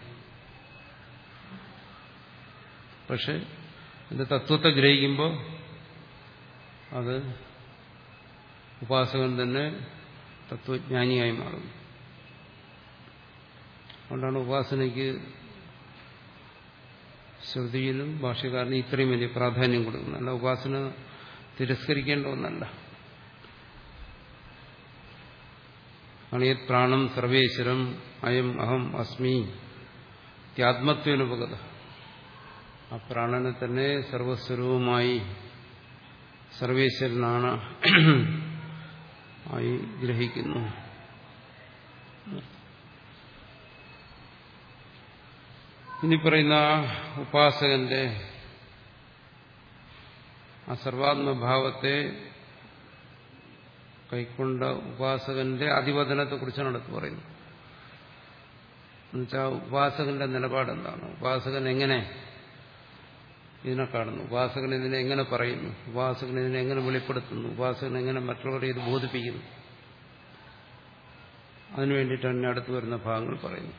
പക്ഷെ ഇത് തത്വത്തെ ഗ്രഹിക്കുമ്പോൾ അത് ഉപാസകൻ തന്നെ തത്വജ്ഞാനിയായി മാറുന്നു. അതുകൊണ്ടാണ് ഉപാസനയ്ക്ക് ശ്രുതിയിലും ഭാഷകാരന് ഇത്രയും വലിയ പ്രാധാന്യം കൊടുക്കുന്നത് അല്ല ഉപാസന തിരസ്കരിക്കേണ്ട ഒന്നല്ല. പ്രാണം സർവേശ്വരം അയം അഹം അസ്മി ത്യാത്മത്വനുപകത ആ പ്രാണനെ തന്നെ സർവസ്വരൂപമായി സർവേശ്വരനാണ് ആയി ഗ്രഹിക്കുന്നു. ഇനി പറയുന്ന ഉപാസകന്റെ ആ സർവാത്മഭാവത്തെ കൈക്കൊണ്ട ഉപാസകന്റെ അതിവദനത്തെക്കുറിച്ചാണ് അടുത്ത് പറയുന്നത്. എന്നുവെച്ചാൽ ഉപാസകന്റെ നിലപാട് എന്താണ് ഉപാസകൻ എങ്ങനെ ഇതിനെ കാണുന്നു? ഉപാസകൻ ഇതിനെ എങ്ങനെ പറയുന്നു? ഉപാസകൻ ഇതിനെ എങ്ങനെ വെളിപ്പെടുത്തുന്നു? ഉപാസകൻ എങ്ങനെ മറ്റുള്ളവരെ ഇത് ബോധിപ്പിക്കുന്നു? അതിനു വേണ്ടിയിട്ടാണ് അടുത്ത് വരുന്ന ഭാഗങ്ങൾ പറയുന്നത്.